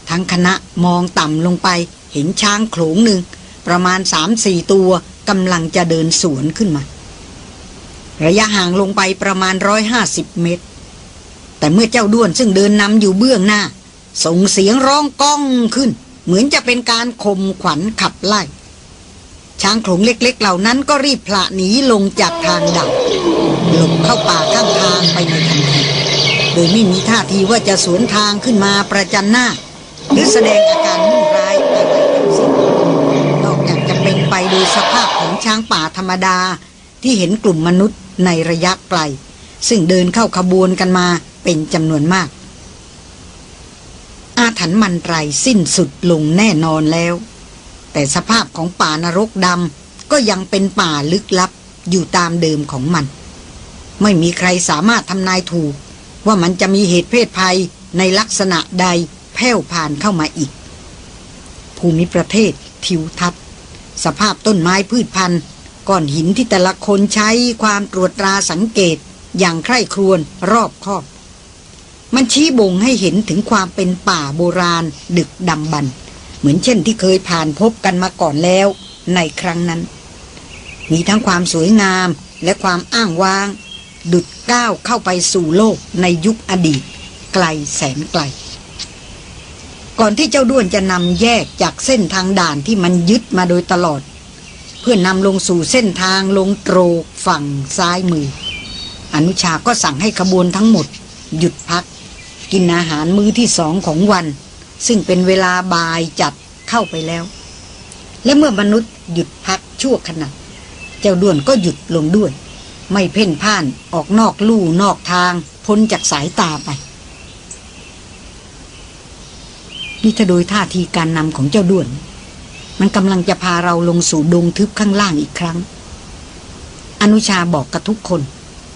[SPEAKER 1] ทั้งคณะมองต่ำลงไปเห็นช้างโขลงหนึ่ง ประมาณสามสี่ตัวกำลังจะเดินสวนขึ้นมา ระยะห่างลงไปประมาณร้อยห้าสิบเมตร แต่เมื่อเจ้าด้วนซึ่งเดินนำอยู่เบื้องหน้า ส่งเสียงร้องก้องขึ้น เหมือนจะเป็นการข่มขวัญขับไล่ ช้างโขลงเล็กๆ เหล่านั้นก็รีบพละหนีลงจากทางดับหลบเข้าป่าข้างทางไปในทันที โดยไม่มีท่าทีว่าจะสวนทางขึ้นมาประจันหน้า หรือแสดงอาการมุ่งร้ายอะไรทั้งสิ้นนอกจากจะเป็นไปโดยสภาพของช้างป่าธรรมดา ที่เห็นกลุ่มมนุษย์ในระยะไกล ซึ่งเดินเข้าขบวนกันมาเป็นจำนวนมาก อาถรรพ์มันไรสิ้นสุดลงแน่นอนแล้ว แต่สภาพของป่านรกดำก็ยังเป็นป่าลึกลับอยู่ตามเดิมของมัน ไม่มีใครสามารถทำนายถูก ว่ามันจะมีเหตุเพศภัยในลักษณะใดแผ่วผ่านเข้ามาอีก ภูมิประเทศ ทิวทัศน์ สภาพต้นไม้พืชพันธุ์ก้อนหินที่แต่ละคนใช้ความตรวจตราสังเกตอย่างใคร่ครวญรอบคอบ มันชี้บ่งให้เห็นถึงความเป็นป่าโบราณ ดึกดำบรรเหมือนเช่นที่เคยผ่านพบกันมาก่อนแล้วในครั้งนั้น มีทั้งความสวยงามและความอ้างว้าง ดุดก้าวเข้าไปสู่โลกในยุคอดีต ไกลแสนไกล ก่อนที่เจ้าด้วนจะนำแยกจากเส้นทางด่านที่มันยึดมาโดยตลอด เพื่อนำลงสู่เส้นทางลงโตรกฝั่งซ้ายมือ อนุชาก็สั่งให้ขบวนทั้งหมด หยุดพัก กินอาหารมื้อที่สองของวัน ซึ่งเป็นเวลาบ่ายจัดเข้าไปแล้ว และเมื่อมนุษย์หยุดพักชั่วขณะ เจ้าด้วนก็หยุดลงด้วย ไม่เพ่นพ่านออกนอกลู่นอกทาง พ้นจากสายตาไป นี่ถ้าโดยท่าทีการนำของเจ้าด้วน มันกำลังจะพาเราลงสู่ดงทึบข้างล่างอีกครั้ง อนุชาบอกกับทุกคน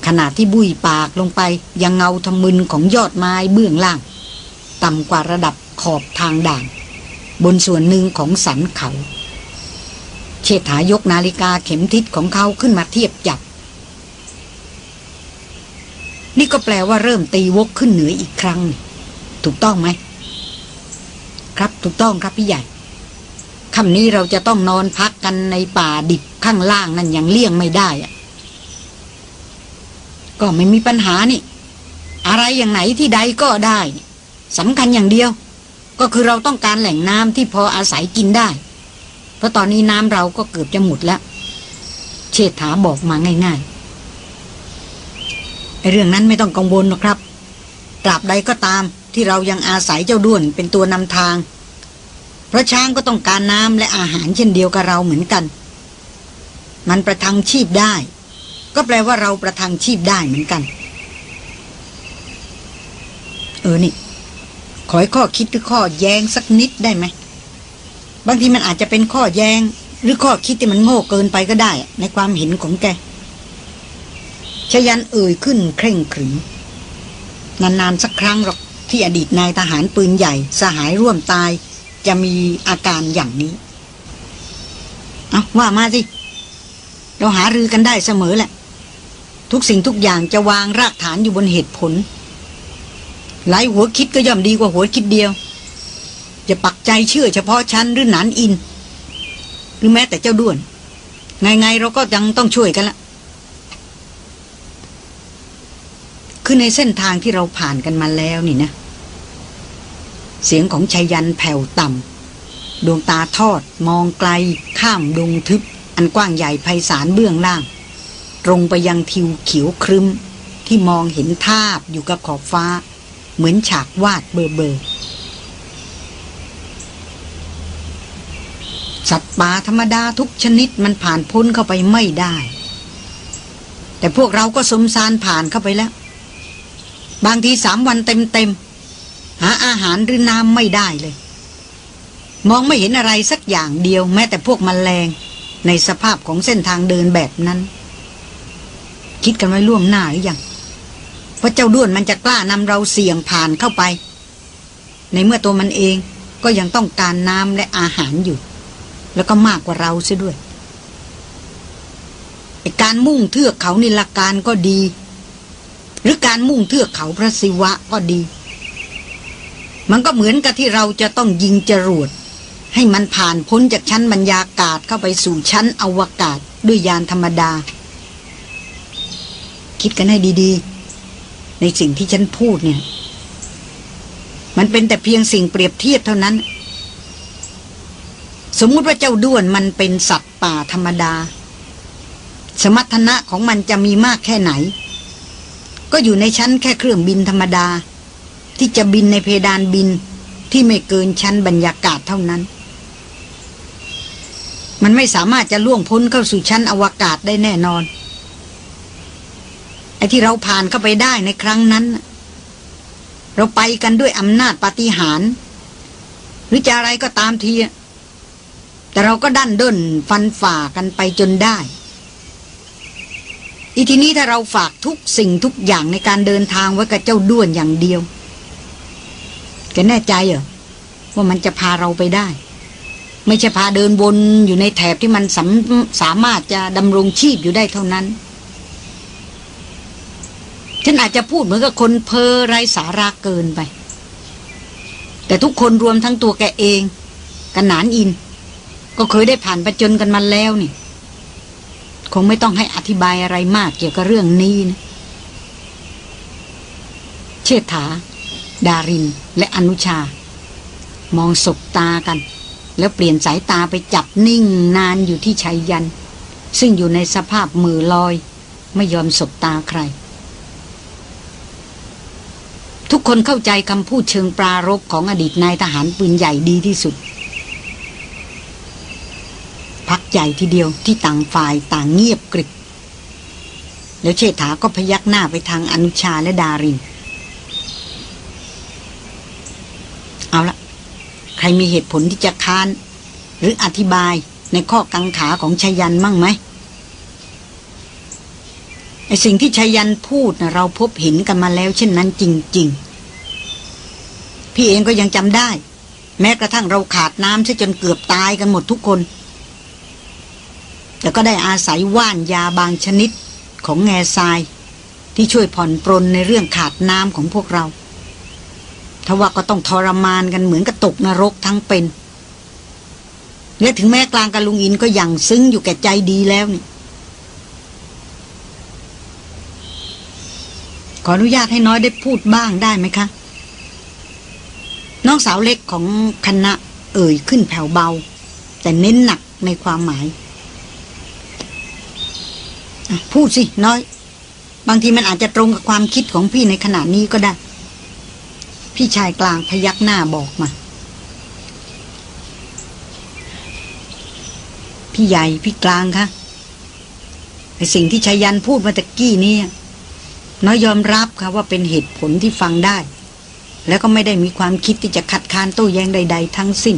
[SPEAKER 1] ขณะที่บุยปากลงไปยังเงาทมึนของยอดไม้เบื้องล่าง ต่ำกว่าระดับขอบทางด่าน บนส่วนหนึ่งของสันเขาเชษฐายกนาฬิกาเข็มทิศของเขาขึ้นมาเทียบจับ นี่ก็แปลว่าเริ่มตีวกขึ้นเหนืออีกครั้ง ถูกต้องไหม ครับถูกต้องครับพี่ใหญ่ค่ำนี้เราจะต้องนอนพักกันในป่าดิบข้างล่างนั่นอย่างเลี่ยงไม่ได้อะก็ไม่มีปัญหานี่ อะไรอย่างไหนที่ใดก็ได้สำคัญอย่างเดียว ก็คือเราต้องการแหล่งน้ำที่พออาศัยกินได้ เพราะตอนนี้น้ำเราก็เกือบจะหมดแล้ว เชษฐาบอกมาง่าย ๆ เรื่องนั้นไม่ต้องกังวลหรอกครับตราบใดก็ตามที่เรายังอาศัยเจ้าด้วนเป็นตัวนำทาง เพราะช้างก็ต้องการน้ำและอาหารเช่นเดียวกับเราเหมือนกัน มันประทังชีพได้ ก็แปลว่าเราประทังชีพได้เหมือนกัน เออนี่ ขอให้ข้อคิดหรือข้อแย้งสักนิดได้ไหม บางทีมันอาจจะเป็นข้อแย้ง หรือข้อคิดที่มันโง่เกินไปก็ได้ ในความเห็นของแก ชยันเอ่ยขึ้นเคร่งขรึมนานๆสักครั้งหรอกที่อดีตนายทหารปืนใหญ่ สหายร่วมตาย จะมีอาการอย่างนี้ เอาว่ามาสิ เราหารือกันได้เสมอแหละ ทุกสิ่งทุกอย่างจะวางรากฐานอยู่บนเหตุผล หลายหัวคิดก็ย่อมดีกว่าหัวคิดเดียวจะปักใจเชื่อเฉพาะฉันหรือหนานอิน หรือแม้แต่เจ้าด้วน ไงๆเราก็ยังต้องช่วยกันละ คือในเส้นทางที่เราผ่านกันมาแล้วนี่นะ เสียงของชัยยันแผ่วต่ำดวงตาทอดมองไกล ข้ามดงทึบ อันกว้างใหญ่ไพศาลเบื้องล่าง ตรงไปยังทิวเขียวครึมที่มองเห็นทาบอยู่กับขอบฟ้า เหมือนฉากวาดเบอร์เบอร์สัตว์ป่าธรรมดาทุกชนิดมันผ่านพ้นเข้าไปไม่ได้ แต่พวกเราก็สมสารผ่านเข้าไปแล้ว บางทีสามวันเต็มๆ หาอาหารหรือน้ำไม่ได้เลย มองไม่เห็นอะไรสักอย่างเดียวแม้แต่พวกมแมลง ในสภาพของเส้นทางเดินแบบนั้น คิดกันไว้ล่วงหน้าหรือยังว่าเจ้าด้วนมันจะกล้านำเราเสี่ยงผ่านเข้าไป ในเมื่อตัวมันเองก็ยังต้องการน้ำและอาหารอยู่ แล้วก็มากกว่าเราซะด้วยการมุ่งเทือกเขานิลการก็ดี หรือการมุ่งเทือกเขาพระศิวะก็ดี มันก็เหมือนกับที่เราจะต้องยิงจรวด ให้มันผ่านพ้นจากชั้นบรรยากาศเข้าไปสู่ชั้นอวกาศด้วยยานธรรมดา คิดกันให้ดีๆ ในสิ่งที่ฉันพูดเนี่ย มันเป็นแต่เพียงสิ่งเปรียบเทียบเท่านั้น สมมุติว่าเจ้าด้วนมันเป็นสัตว์ป่าธรรมดา สมรรถนะของมันจะมีมากแค่ไหน ก็อยู่ในชั้นแค่เครื่องบินธรรมดา ที่จะบินในเพดานบินที่ไม่เกินชั้นบรรยากาศเท่านั้น มันไม่สามารถจะล่วงพ้นเข้าสู่ชั้นอวกาศได้แน่นอน ไอ้ที่เราผ่านเข้าไปได้ในครั้งนั้น เราไปกันด้วยอำนาจปฏิหารหรือจะอะไรก็ตามทีแต่เราก็ดันด้นฟันฝ่ากันไปจนได้ อีทีนี้ถ้าเราฝากทุกสิ่งทุกอย่างในการเดินทางไว้กับเจ้าด้วนอย่างเดียวแกแน่ใจเหรอว่ามันจะพาเราไปได้ ไม่ใช่พาเดินวนอยู่ในแถบที่มันสาสามารถจะดำรงชีพอยู่ได้เท่านั้น ฉันอาจจะพูดเหมือนกับคนเพอไรสาระเกินไป แต่ทุกคนรวมทั้งตัวแกเอง กันหนานอิน ก็เคยได้ผ่านประจนกันมาแล้วนี่ คงไม่ต้องให้อธิบายอะไรมากเกี่ยวกับเรื่องนี้นะเชษฐา ดาริน และอนุชา มองศบตากัน แล้วเปลี่ยนสายตาไปจับนิ่งนานอยู่ที่ชัยยัน ซึ่งอยู่ในสภาพมือลอย ไม่ยอมสบตาใคร ทุกคนเข้าใจคำพูดเชิงปรารบของอดีตนายทหารปืนใหญ่ดีที่สุด พัก ใหญ่ทีเดียวที่ต่างฝ่ายต่างเงียบกริบ แล้วเชษฐาก็พยักหน้าไปทางอนุชาและดาริน เอาละใครมีเหตุผลที่จะค้าน หรืออธิบายในข้อกังขาของชายันมั่งไหมไอสิ่งที่ชายันพูดนะเราพบเห็นกันมาแล้วเช่นนั้นจริง ๆ พี่เองก็ยังจำได้ แม้กระทั่งเราขาดน้ำซะจนเกือบตายกันหมดทุกคน แต่ก็ได้อาศัยว่านยาบางชนิดของแง่ทราย ที่ช่วยผ่อนปรนในเรื่องขาดน้ำของพวกเราทว่าก็ต้องทรมานกันเหมือนกับตกนรกทั้งเป็นและถึงแม้กลางกับลุงอินก็ยังซึ้งอยู่แก่ใจดีแล้วนี่ขออนุญาตให้น้อยได้พูดบ้างได้ไหมคะ น้องสาวเล็กของคณะเอ่ยขึ้นแผ่วเบา แต่เน้นหนักในความหมาย พูดสิน้อย บางทีมันอาจจะตรงกับความคิดของพี่ในขณะนี้ก็ได้ พี่ชายกลางพยักหน้าบอกมา พี่ใหญ่พี่กลางคะไอสิ่งที่ชายันพูดมาตะกี้นี้น้อยยอมรับค่ะว่าเป็นเหตุผลที่ฟังได้ แล้วก็ไม่ได้มีความคิดที่จะขัดขานโต้แย้งใด ๆ ทั้งสิ้น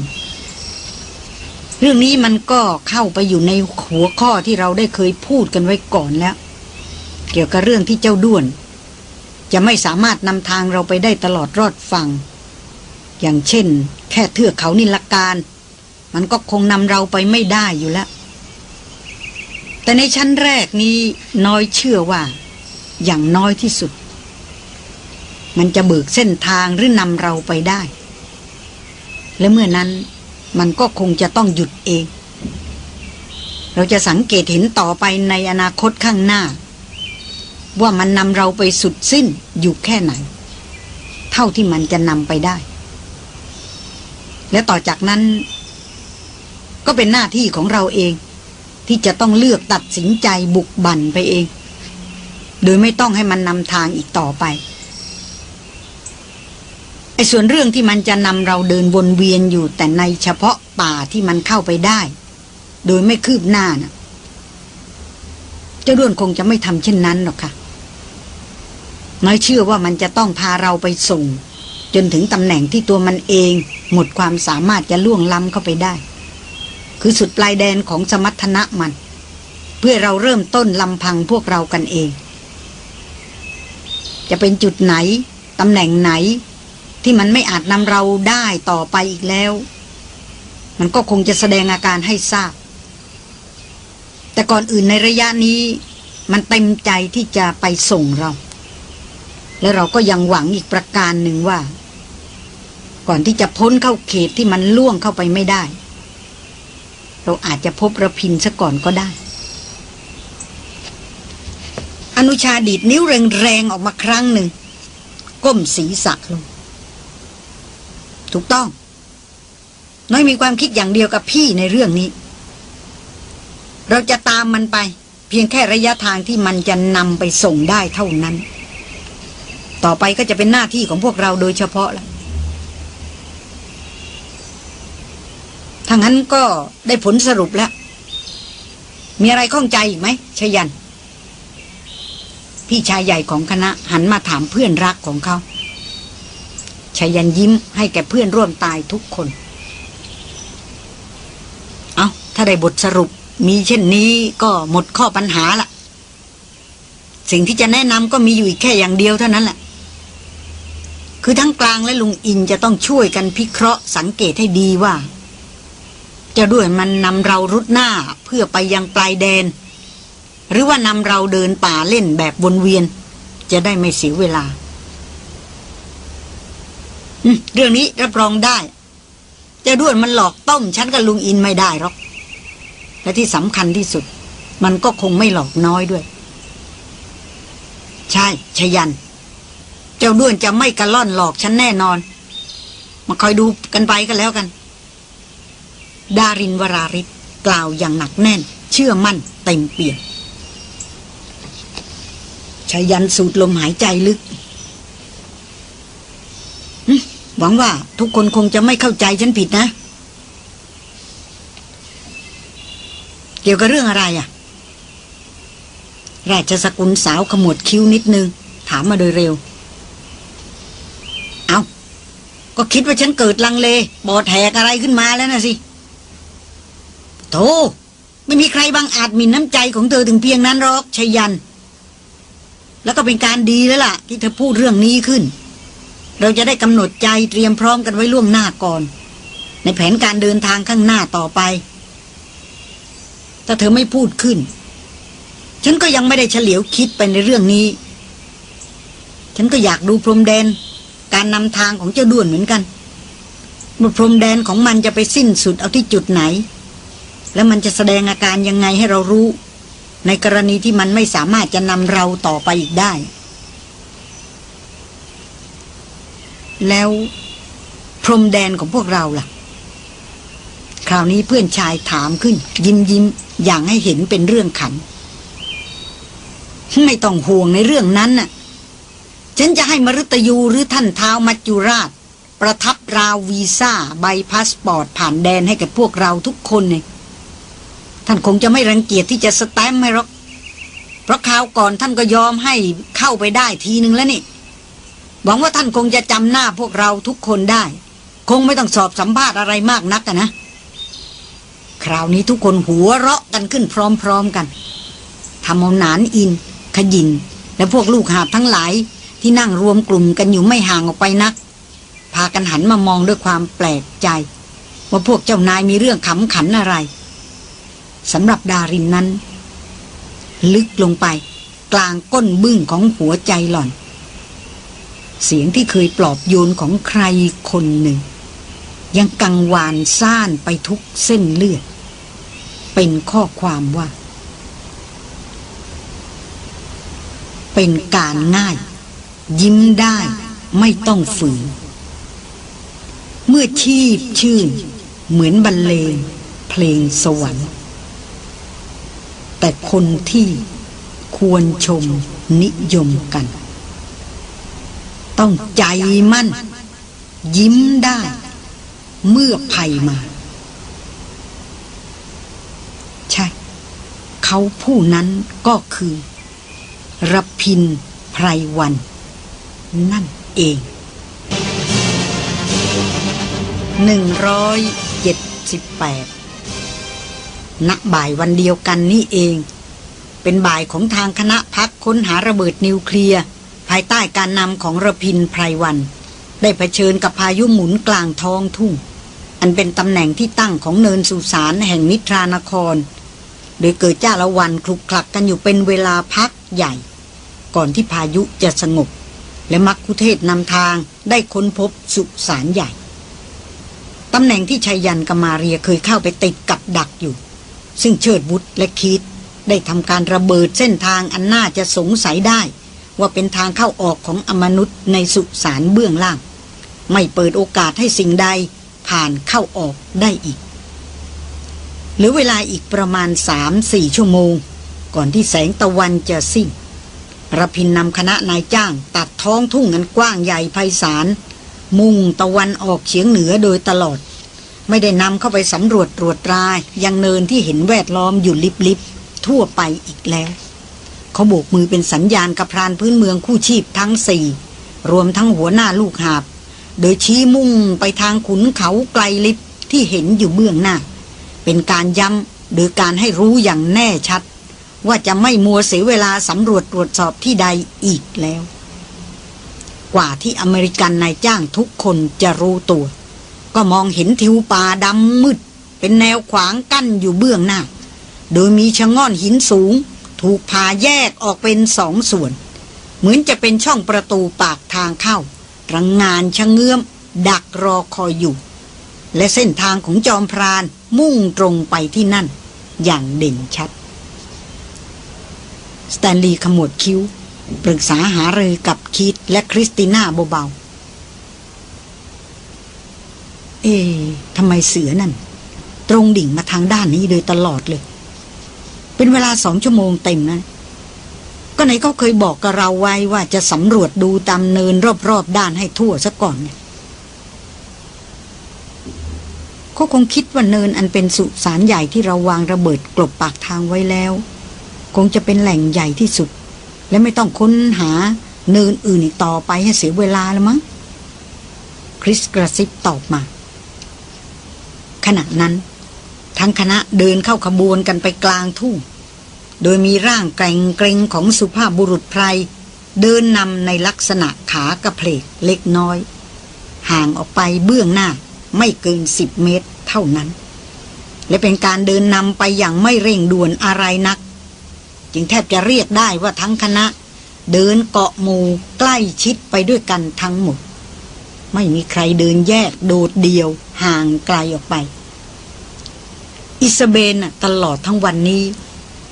[SPEAKER 1] เรื่องนี้มันก็เข้าไปอยู่ในหัวข้อที่เราได้เคยพูดกันไว้ก่อนแล้ว เกี่ยวกับเรื่องที่เจ้าด้วน จะไม่สามารถนำทางเราไปได้ตลอดรอดฟังอย่างเช่น แค่เทือกเขานิลการ มันก็คงนำเราไปไม่ได้อยู่แล้ว แต่ในชั้นแรกนี้น้อยเชื่อว่า อย่างน้อยที่สุด มันจะเบิกเส้นทางหรือนำเราไปได้ และเมื่อนั้น มันก็คงจะต้องหยุดเอง เราจะสังเกตเห็นต่อไปในอนาคตข้างหน้า ว่ามันนำเราไปสุดสิ้นอยู่แค่ไหน เท่าที่มันจะนำไปได้ และต่อจากนั้น ก็เป็นหน้าที่ของเราเอง ที่จะต้องเลือกตัดสินใจบุกบั่นไปเอง โดยไม่ต้องให้มันนำทางอีกต่อไป อ้ส่วนเรื่องที่มันจะนำเราเดินวนเวียนอยู่แต่ในเฉพาะป่าที่มันเข้าไปได้ โดยไม่คืบหน้านะ่ะเจ้าด้วนคงจะไม่ทำเช่นนั้นหรอกค่ะน้อยเชื่อว่ามันจะต้องพาเราไปส่ง จนถึงตำแหน่งที่ตัวมันเอง หมดความสามารถจะล่วงล้ำเข้าไปได้ คือสุดปลายแดนของสมรรถนะมัน เพื่อเราเริ่มต้นลำพังพวกเรากันเอง จะเป็นจุดไหน ตำแหน่งไหน ที่มันไม่อาจนำเราได้ต่อไปอีกแล้ว มันก็คงจะแสดงอาการให้ทราบ แต่ก่อนอื่นในระยะนี้มันเต็มใจที่จะไปส่งเรา และเราก็ยังหวังอีกประการหนึ่งว่า ก่อนที่จะพ้นเข้าเขตที่มันล่วงเข้าไปไม่ได้ เราอาจจะพบระพินซะก่อนก็ได้ อนุชาดีดนิ้วแรงๆออกมาครั้งหนึ่ง ก้มศีรษะลง ถูกต้อง น้อยมีความคิดอย่างเดียวกับพี่ในเรื่องนี้ เราจะตามมันไป เพียงแค่ระยะทางที่มันจะนำไปส่งได้เท่านั้น ต่อไปก็จะเป็นหน้าที่ของพวกเราโดยเฉพาะแล้วทางนั้นก็ได้ผลสรุปแล้ว มีอะไรข้องใจอีกไหมชยัน พี่ชายใหญ่ของคณะหันมาถามเพื่อนรักของเขา ชายันยิ้มให้แก่เพื่อนร่วมตายทุกคน เอาถ้าได้บทสรุปมีเช่นนี้ก็หมดข้อปัญหาละสิ่งที่จะแนะนำก็มีอยู่อีกแค่อย่างเดียวเท่านั้นแหละ คือทั้งกลางและลุงอินจะต้องช่วยกันพิเคราะห์สังเกตให้ดีว่า จะด้วยมันนำเรารุดหน้าเพื่อไปยังปลายแดน หรือว่านำเราเดินป่าเล่นแบบวนเวียน จะได้ไม่เสียเวลา เรื่องนี้รับรองได้ จะด้วนมันหลอกต้มฉันกับลุงอินไม่ได้หรอก และที่สำคัญที่สุด มันก็คงไม่หลอกน้อยด้วย ใช่ชยัน เจ้าด้วนจะไม่กระล่อนหลอกฉันแน่นอน มาคอยดูกันไปกันแล้วกัน ดารินวราริศกล่าวอย่างหนักแน่น เชื่อมั่นเต็มเปี่ยมชายันสูดลมหายใจลึก หวังว่าทุกคนคงจะไม่เข้าใจฉันผิดนะ เกี่ยวกับเรื่องอะไรอะ่ะ ราชสกุลสาวขมวดคิ้วนิดนึง ถามมาโดยเร็ว เอาก็คิดว่าฉันเกิดลังเลบอดแหกอะไรขึ้นมาแล้วนะสิโธ่ไม่มีใครบางอาจมีน้ำใจของเธอถึงเพียงนั้นหรอกชัยยัน แล้วก็เป็นการดีแล้วล่ะ ที่เธอพูดเรื่องนี้ขึ้น เราจะได้กำหนดใจเตรียมพร้อมกันไว้ล่วงหน้าก่อน ในแผนการเดินทางข้างหน้าต่อไปแต่ถ้าเธอไม่พูดขึ้น ฉันก็ยังไม่ได้เฉลียวคิดไปในเรื่องนี้ ฉันก็อยากดูพรมแดน การนำทางของเจ้าด้วนเหมือนกันว่าพรมแดนของมันจะไปสิ้นสุดเอาที่จุดไหน แล้วมันจะแสดงอาการยังไงให้เรารู้ ในกรณีที่มันไม่สามารถจะนำเราต่อไปอีกได้ แล้วพรมแดนของพวกเราล่ะ คราวนี้เพื่อนชายถามขึ้น ยิ้มยิ้มอย่างให้เห็นเป็นเรื่องขัน ไม่ต้องห่วงในเรื่องนั้นน่ะ ฉันจะให้มฤตยูหรือท่านท้าวมัจจุราช ประทับตราวีซ่าใบพาสปอร์ตผ่านแดนให้กับพวกเราทุกคนเนี่ยท่านคงจะไม่รังเกียจที่จะสแตมป์ให้หรอกเพราะคราวก่อนท่านก็ยอมให้เข้าไปได้ทีนึงแล้วนี่ หวังว่าท่านคงจะจำหน้าพวกเราทุกคนได้ คงไม่ต้องสอบสัมภาษณ์อะไรมากนักนะ คราวนี้ทุกคนหัวเราะกันขึ้นพร้อมๆกันทำเอาหนานอิน ขยิน และพวกลูกหาบทั้งหลายที่นั่งรวมกลุ่มกันอยู่ไม่ห่างออกไปนัก พากันหันมามองด้วยความแปลกใจ ว่าพวกเจ้านายมีเรื่องขำขันอะไรสำหรับดารินนั้น ลึกลงไปกลางก้นบึ้งของหัวใจหล่อน เสียงที่เคยปลอบโยนของใครคนหนึ่ง ยังกังวานซ่านไปทุกเส้นเลือด เป็นข้อความว่า เป็นการง่าย ยิ้มได้ไม่ต้องฝืน เมื่อชีพชื่น เหมือนบรรเลงเพลงสวรรค์ แต่คนที่ควรชมนิยมกัน ต้องใจมั่น ยิ้มได้ เมื่อภัยมา ใช่ เขาผู้นั้นก็คือรพินไพรวัน นั่นเองหนึ่งร้อยเจ็ดสิบแปดณบ่ายวันเดียวกันนี่เอง เป็นบ่ายของทางคณะพักค้นหาระเบิดนิวเคลียร์ ภายใต้การนำของระพินไพรวัน ได้เผชิญกับพายุหมุนกลางท้องทุ่ง อันเป็นตำแหน่งที่ตั้งของเนินสุสานแห่งนิทรานคร โดยเกิดจ้าละวันคลุกคลักกันอยู่เป็นเวลาพักใหญ่ ก่อนที่พายุจะสงบ และมักคุเทศนำทางได้ค้นพบสุสานใหญ่ตำแหน่งที่ชัยยันกมาเรียเคยเข้าไปติดกับดักอยู่ ซึ่งเชิดบุตรและคิดได้ทำการระเบิดเส้นทางอันน่าจะสงสัยได้ ว่าเป็นทางเข้าออกของอมนุษย์ในสุสานเบื้องล่าง ไม่เปิดโอกาสให้สิ่งใดผ่านเข้าออกได้อีกหลือเวลาอีกประมาณสามสี่ชั่วโมง ก่อนที่แสงตะวันจะสิ้นรพินนำคณะนายจ้างตัดท้องทุ่งนันกว้างใหญ่ไพศาล มุ่งตะวันออกเฉียงเหนือโดยตลอด ไม่ได้นำเข้าไปสำรวจตรวจตรายังเนินที่เห็นแวดล้อมอยู่ลิบๆทั่วไปอีกแล้ว เขาโบกมือเป็นสัญญาณกับพรานพื้นเมืองคู่ชีพทั้งสี่ รวมทั้งหัวหน้าลูกหาบ โดยชี้มุ่งไปทางขุนเขาไกลลิบที่เห็นอยู่เบื้องหน้า เป็นการย้ำหรือการให้รู้อย่างแน่ชัด ว่าจะไม่มัวเสียเวลาสำรวจตรวจสอบที่ใดอีกแล้ว กว่าที่อเมริกันนายจ้างทุกคนจะรู้ตัว ก็มองเห็นทิวป่าดำมืด เป็นแนวขวางกั้นอยู่เบื้องหน้า โดยมีชะง่อนหินสูง ถูกพาแยกออกเป็นสองส่วน เหมือนจะเป็นช่องประตูปากทางเข้า รังงานชะเงื้อม ดักรอคอยอยู่ และเส้นทางของจอมพรานมุ่งตรงไปที่นั่น อย่างเด่นชัด สแตนลีย์ขมวดคิ้ว ปรึกษาหารือกับคิดและคริสติน่าเบาๆ เอ๊ทำไมเสือนั่น ตรงดิ่งมาทางด้านนี้โดยตลอดเลย เป็นเวลาสองชั่วโมงเต็มนะ ก็ไหนก็เคยบอกกับเราไว้ว่าจะสำรวจดูตามเนินรอบๆด้านให้ทั่วซะก่อนเนี่ยเขาคงคิดว่าเนินอันเป็นสุสานใหญ่ที่เราวางระเบิดกลบปากทางไว้แล้ว คงจะเป็นแหล่งใหญ่ที่สุด และไม่ต้องค้นหาเนินอื่นอีกต่อไปให้เสียเวลาแล้วมั้งคริสกระซิบตอบมา ขณะนั้น ทั้งคณะเดินเข้าขบวนกันไปกลางทุ่ง โดยมีร่างแกร่งเกรงของสุภาพบุรุษไพรเดินนำในลักษณะขากระเพลกเล็กน้อย ห่างออกไปเบื้องหน้าไม่เกินสิบเมตรเท่านั้น และเป็นการเดินนำไปอย่างไม่เร่งด่วนอะไรนัก จึงแทบจะเรียกได้ว่าทั้งคณะ เดินเกาะหมู่ใกล้ชิดไปด้วยกันทั้งหมด ไม่มีใครเดินแยกโดดเดียว ห่างไกลออกไป อิสเบนตลอดทั้งวันนี้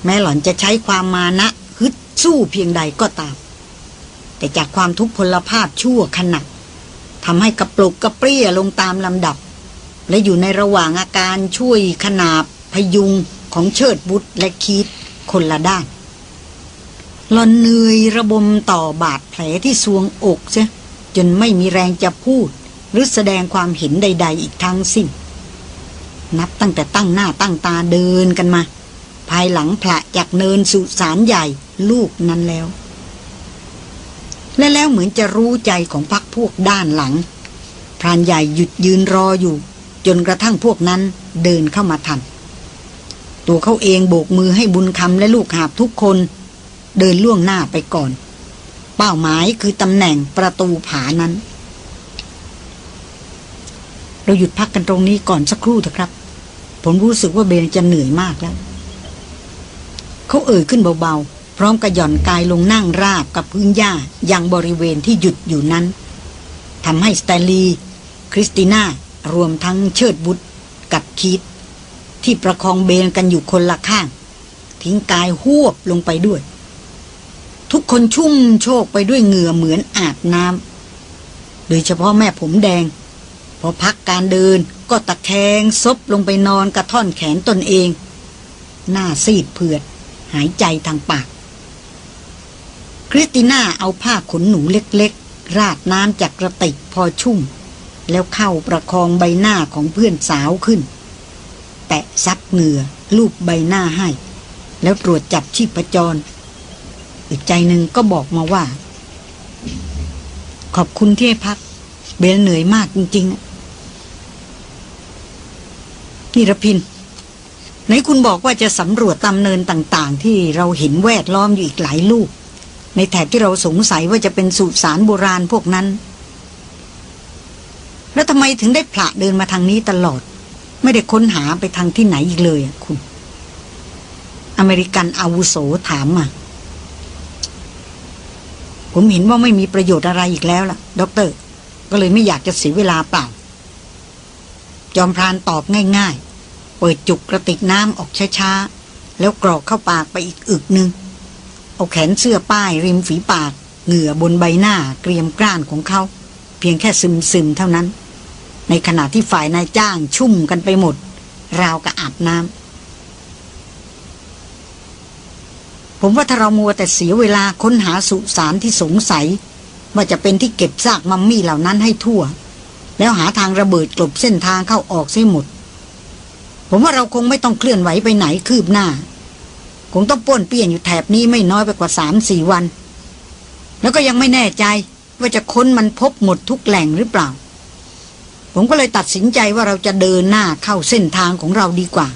[SPEAKER 1] แม้หล่อนจะใช้ความมานะฮึดสู้เพียงใดก็ตาม แต่จากความทุกพลภาพชั่วขณะทำให้กระปลุกกระเปรี้ยลงตามลำดับ และอยู่ในระหว่างอาการช่วยขนาบพยุงของเชิดบุตรและคีดคนละด้านหลอนเหนื่อยระบมต่อบาดแผลที่สวงอกเสียจนไม่มีแรงจะพูด หรือแสดงความเห็นใด ๆ อีกทั้งสิ้น นับตั้งแต่ตั้งหน้าตั้งตาเดินกันมา ภายหลังพระจากเนินสุสานใหญ่ลูกนั้นแล้ว และแล้วเหมือนจะรู้ใจของพักพวกด้านหลัง พรานใหญ่หยุดยืนรออยู่ จนกระทั่งพวกนั้นเดินเข้ามาทัน ตัวเขาเองโบกมือให้บุญคำและลูกหาบทุกคน เดินล่วงหน้าไปก่อน เป้าหมายคือตำแหน่งประตูผานั้น เราหยุดพักกันตรงนี้ก่อนสักครู่เถอะครับ ผมรู้สึกว่าเบนจะเหนื่อยมากแล้ว เขาเอ่ยขึ้นเบาๆ พร้อมกับหย่อนกายลงนั่งราบกับพื้นหญ้าอย่างบริเวณที่หยุดอยู่นั้นทำให้สแตลีคริสติน่ารวมทั้งเชิดบุตรกับคีตที่ประคองเบนกันอยู่คนละข้าง ทิ้งกายหวบลงไปด้วย ทุกคนชุ่มโชกไปด้วยเหงื่อเหมือนอาบน้ำโดยเฉพาะแม่ผมแดง พอพักการเดินก็ตะแคงซบลงไปนอนกระท่อนแขนตนเอง หน้าซีดเผือด หายใจทางปาก คริสติน่าเอาผ้าขนหนูเล็กๆ ราดน้ำจากกระติกพอชุ่ม แล้วเข้าประคองใบหน้าของเพื่อนสาวขึ้น แตะซับเหงื่อลูบใบหน้าให้ แล้วตรวจจับชีพจร อีกใจหนึ่งก็บอกมาว่า ขอบคุณที่ให้พัก เบลเหนื่อยมากจริงๆนี่รพิน ไหนคุณบอกว่าจะสำรวจตามเนินต่างๆ ที่เราเห็นแวดล้อมอยู่อีกหลายลูก ในแถบที่เราสงสัยว่าจะเป็นสุสานโบราณพวกนั้น แล้วทำไมถึงได้ผละเดินมาทางนี้ตลอด ไม่ได้ค้นหาไปทางที่ไหนอีกเลยคุณ อเมริกันอาวุโสถามมาผมเห็นว่าไม่มีประโยชน์อะไรอีกแล้วล่ะด็อกเตอร์ ก็เลยไม่อยากจะเสียเวลาเปล่า จอมพรานตอบง่ายๆ เปิดจุกกระติกน้ำออกช้าๆ แล้วกรอกเข้าปากไปอีกอึกหนึ่งเอาแขนเสื้อป้ายริมฝีปาก เหงื่อบนใบหน้าเกรียมกร้านของเขา เพียงแค่ซึมๆเท่านั้น ในขณะที่ฝ่ายนายจ้างชุ่มกันไปหมด ราวกับอาบน้ำผมว่าถ้าเรามัวแต่เสียเวลาค้นหาสุสานที่สงสัย ว่าจะเป็นที่เก็บซากมัมมี่เหล่านั้นให้ทั่ว แล้วหาทางระเบิดกลบเส้นทางเข้าออกเสียหมด ผมว่าเราคงไม่ต้องเคลื่อนไหวไปไหนคืบหน้า คงต้องป้วนเปี้ยนอยู่แถบนี้ไม่น้อยไปกว่าสามสี่วัน แล้วก็ยังไม่แน่ใจว่าจะค้นมันพบหมดทุกแหล่งหรือเปล่า ผมก็เลยตัดสินใจว่าเราจะเดินหน้าเข้าเส้นทางของเราดีกว่า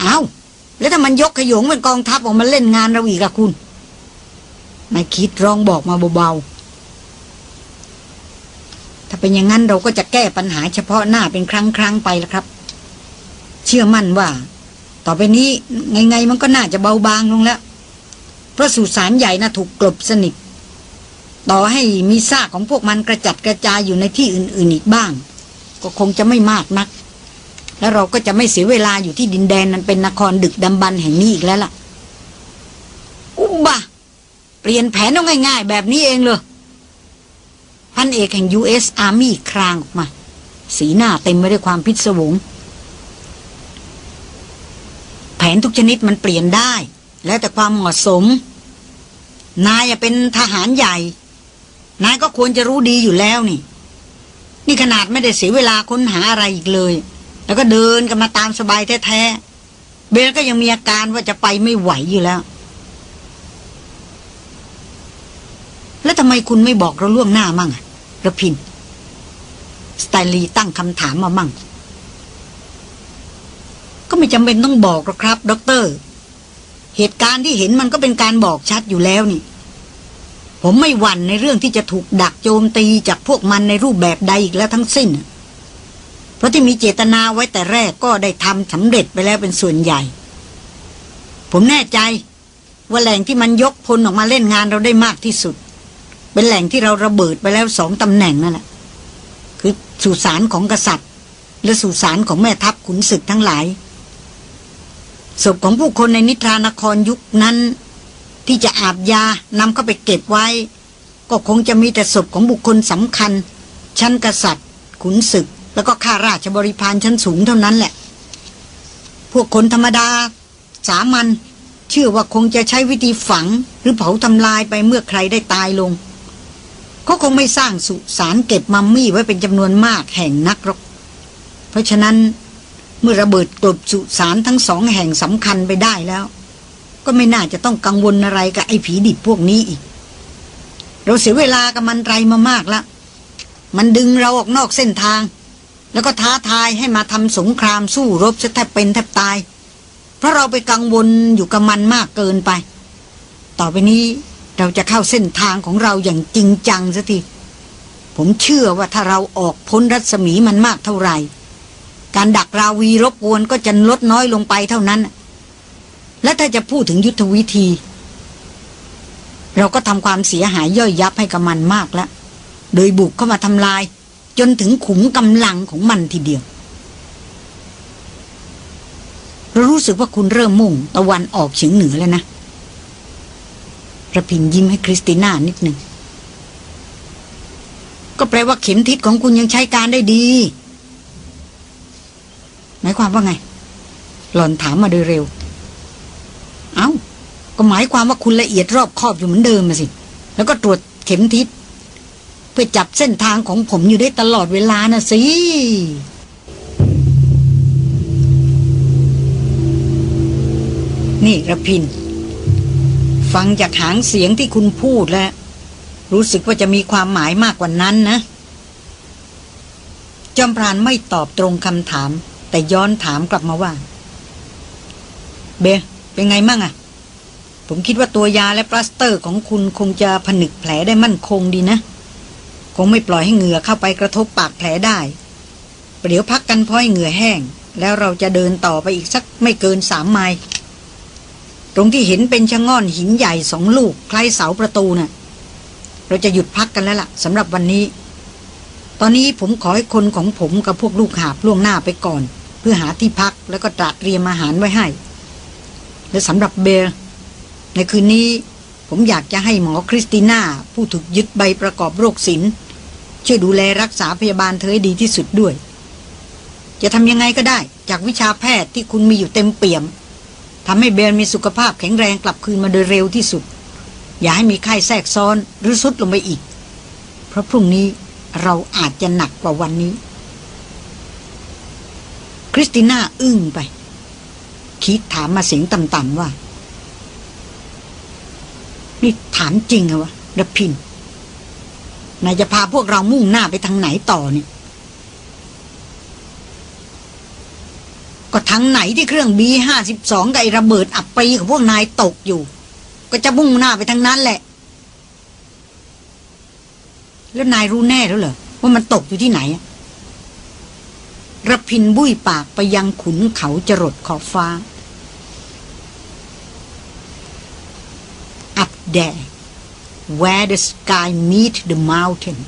[SPEAKER 1] เอาแล้วถ้ามันยกขยงเป็นกองทัพออกมาเล่นงานเราอีกอะคุณนายคิดร้องบอกมาเบาๆ ถ้าเป็นอย่างนั้นเราก็จะแก้ปัญหาเฉพาะหน้าเป็นครั้งครั้งไปแล้วครับ เชื่อมั่นว่า ต่อไปนี้ไงๆมันก็น่าจะเบาบางลงแล้ว เพราะสุสานใหญ่น่ะถูกกลบสนิทต่อให้มีซากของพวกมันกระจัดกระจายอยู่ในที่อื่น ๆอีกบ้าง ก็คงจะไม่มากนัก แล้วเราก็จะไม่เสียเวลาอยู่ที่ดินแดนนั้นเป็นนครดึกดำบรรแห่งนี้อีกแล้วล่ะ อุบะเปลี่ยนแผนเอาง่าย ๆ แบบนี้เองเลย พันเอกแห่ง U.S. Army ครางออกมา สีหน้าเต็มไปด้วยความพิศวง แผนทุกชนิดมันเปลี่ยนได้ แล้วแต่ความเหมาะสม นายเป็นทหารใหญ่ นายก็ควรจะรู้ดีอยู่แล้วนี่ นี่ขนาดไม่ได้เสียเวลาค้นหาอะไรอีกเลย แล้วก็เดินกันมาตามสบายแท้ๆ เบลก็ยังมีอาการว่าจะไปไม่ไหวอยู่แล้วแล้วทำไมคุณไม่บอกเราล่วงหน้ามั่งอะ ระพิน สไตลีตั้งคำถามมามั่ง ก็ไม่จำเป็นต้องบอกหรอกครับ ด็อกเตอร์ เหตุการณ์ที่เห็นมันก็เป็นการบอกชัดอยู่แล้วนี่ ผมไม่หวั่นในเรื่องที่จะถูกดักโจมตีจากพวกมันในรูปแบบใดอีกแล้วทั้งสิ้น เพราะที่มีเจตนาไว้แต่แรกก็ได้ทำสำเร็จไปแล้วเป็นส่วนใหญ่ ผมแน่ใจว่าแหล่งที่มันยกพลออกมาเล่นงานเราได้มากที่สุด เป็นแหล่งที่เราระเบิดไปแล้วสองตำแหน่งนั่นแหละคือสุสานของกษัตริย์ และสุสานของแม่ทัพขุนศึกทั้งหลายศพของผู้คนในนิทรานครยุคนั้น ที่จะอาบยานำเข้าไปเก็บไว้ ก็คงจะมีแต่ศพของบุคคลสำคัญ ชั้นกษัตริย์ ขุนศึก แล้วก็ข้าราชบริพารชั้นสูงเท่านั้นแหละ พวกคนธรรมดา สามัญเชื่อว่าคงจะใช้วิธีฝังหรือเผาทำลายไปเมื่อใครได้ตายลง เขาคงไม่สร้างสุสานเก็บมัมมี่ไว้เป็นจำนวนมากแห่งนักหรอกเพราะฉะนั้นเมื่อระเบิดกลบสุสานทั้งสองแห่งสำคัญไปได้แล้ว ก็ไม่น่าจะต้องกังวลอะไรกับไอ้ผีดิบพวกนี้อีก เราเสียเวลากับมันไรมามากล้วมันดึงเราออกนอกเส้นทาง แล้วก็ท้าทายให้มาทำสงครามสู้รบจะแทบเป็นแทบตาย เพราะเราไปกังวลอยู่กับมันมากเกินไป ต่อไปนี้ เราจะเข้าเส้นทางของเราอย่างจริงจังสักทีผมเชื่อว่าถ้าเราออกพ้นรัศมีมันมากเท่าไหร่ การดักราวีรบกวนก็จะลดน้อยลงไปเท่านั้น และถ้าจะพูดถึงยุทธวิธี เราก็ทำความเสียหายย่อยยับให้กับมันมากแล้ว โดยบุกเข้ามาทำลาย จนถึงขุมกำลังของมันทีเดียว เรารู้สึกว่าคุณเริ่มมุ่งตะวันออกเฉียงเหนือแล้วนะ ระพินยิ้มให้คริสติน่านิดหนึ่ง ก็แปลว่าเข็มทิศของคุณยังใช้การได้ดี หมายความว่าไง หล่อนถามมาโดยเร็ว เอา้า ก็หมายความว่าคุณละเอียดรอบคอบอยู่เหมือนเดิมมาสิ แล้วก็ตรวจเข็มทิศ เพื่อจับเส้นทางของผมอยู่ได้ตลอดเวลานะสินี่ระพิน ฟังจากหางเสียงที่คุณพูดแล้ว รู้สึกว่าจะมีความหมายมากกว่านั้นนะ จอมพรานไม่ตอบตรงคำถาม แต่ย้อนถามกลับมาว่า เบเป็นไงมั่งอะผมคิดว่าตัวยาและปลาสเตอร์ของคุณคงจะผนึกแผลได้มั่นคงดีนะ คงไม่ปล่อยให้เหงื่อเข้าไปกระทบปากแผลได้เดี๋ยวพักกันพอให้เหงื่อแห้ง แล้วเราจะเดินต่อไปอีกสักไม่เกินสามไมล์ ตรงที่เห็นเป็นชะง่อนหินใหญ่สองลูกคล้ายเสาประตูนะ่ะ เราจะหยุดพักกันแล้วล่ะสำหรับวันนี้ ตอนนี้ผมขอให้คนของผมกับพวกลูกหาบล่วงหน้าไปก่อน เพื่อหาที่พักแล้วก็ตระเตรียมอาหารไว้ให้ และสำหรับเบลในคืนนี้ผมอยากจะให้หมอคริสติน่า ผู้ถูกยึดใบประกอบโรคศิลช่วยดูแลรักษาพยาบาลเธอให้ดีที่สุดด้วย จะทำยังไงก็ได้ จากวิชาแพทย์ที่คุณมีอยู่เต็มเปี่ยม ทำให้เบลมีสุขภาพแข็งแรงกลับคืนมาโดยเร็วที่สุด อย่าให้มีไข้แทรกซ้อนหรือสุดลงไปอีก เพราะพรุ่งนี้เราอาจจะหนักกว่าวันนี้ คริสติน่าอึ้งไป คิดถามมาเสียงต่ำๆว่า นี่ถามจริงเหรอวะรพินนายจะพาพวกเรามุ่งหน้าไปทางไหนต่อเนี่ย ก็ทางไหนที่เครื่องบีห้าสิบสองกับไอระเบิดอับปีของพวกนายตกอยู่ ก็จะมุ่งหน้าไปทางนั้นแหละ แล้วนายรู้แน่แล้วเหรอว่ามันตกอยู่ที่ไหนระพินบุ้ยปากไปยังขุนเขาจรดขอบฟ้า Up there where the sky meet the mountain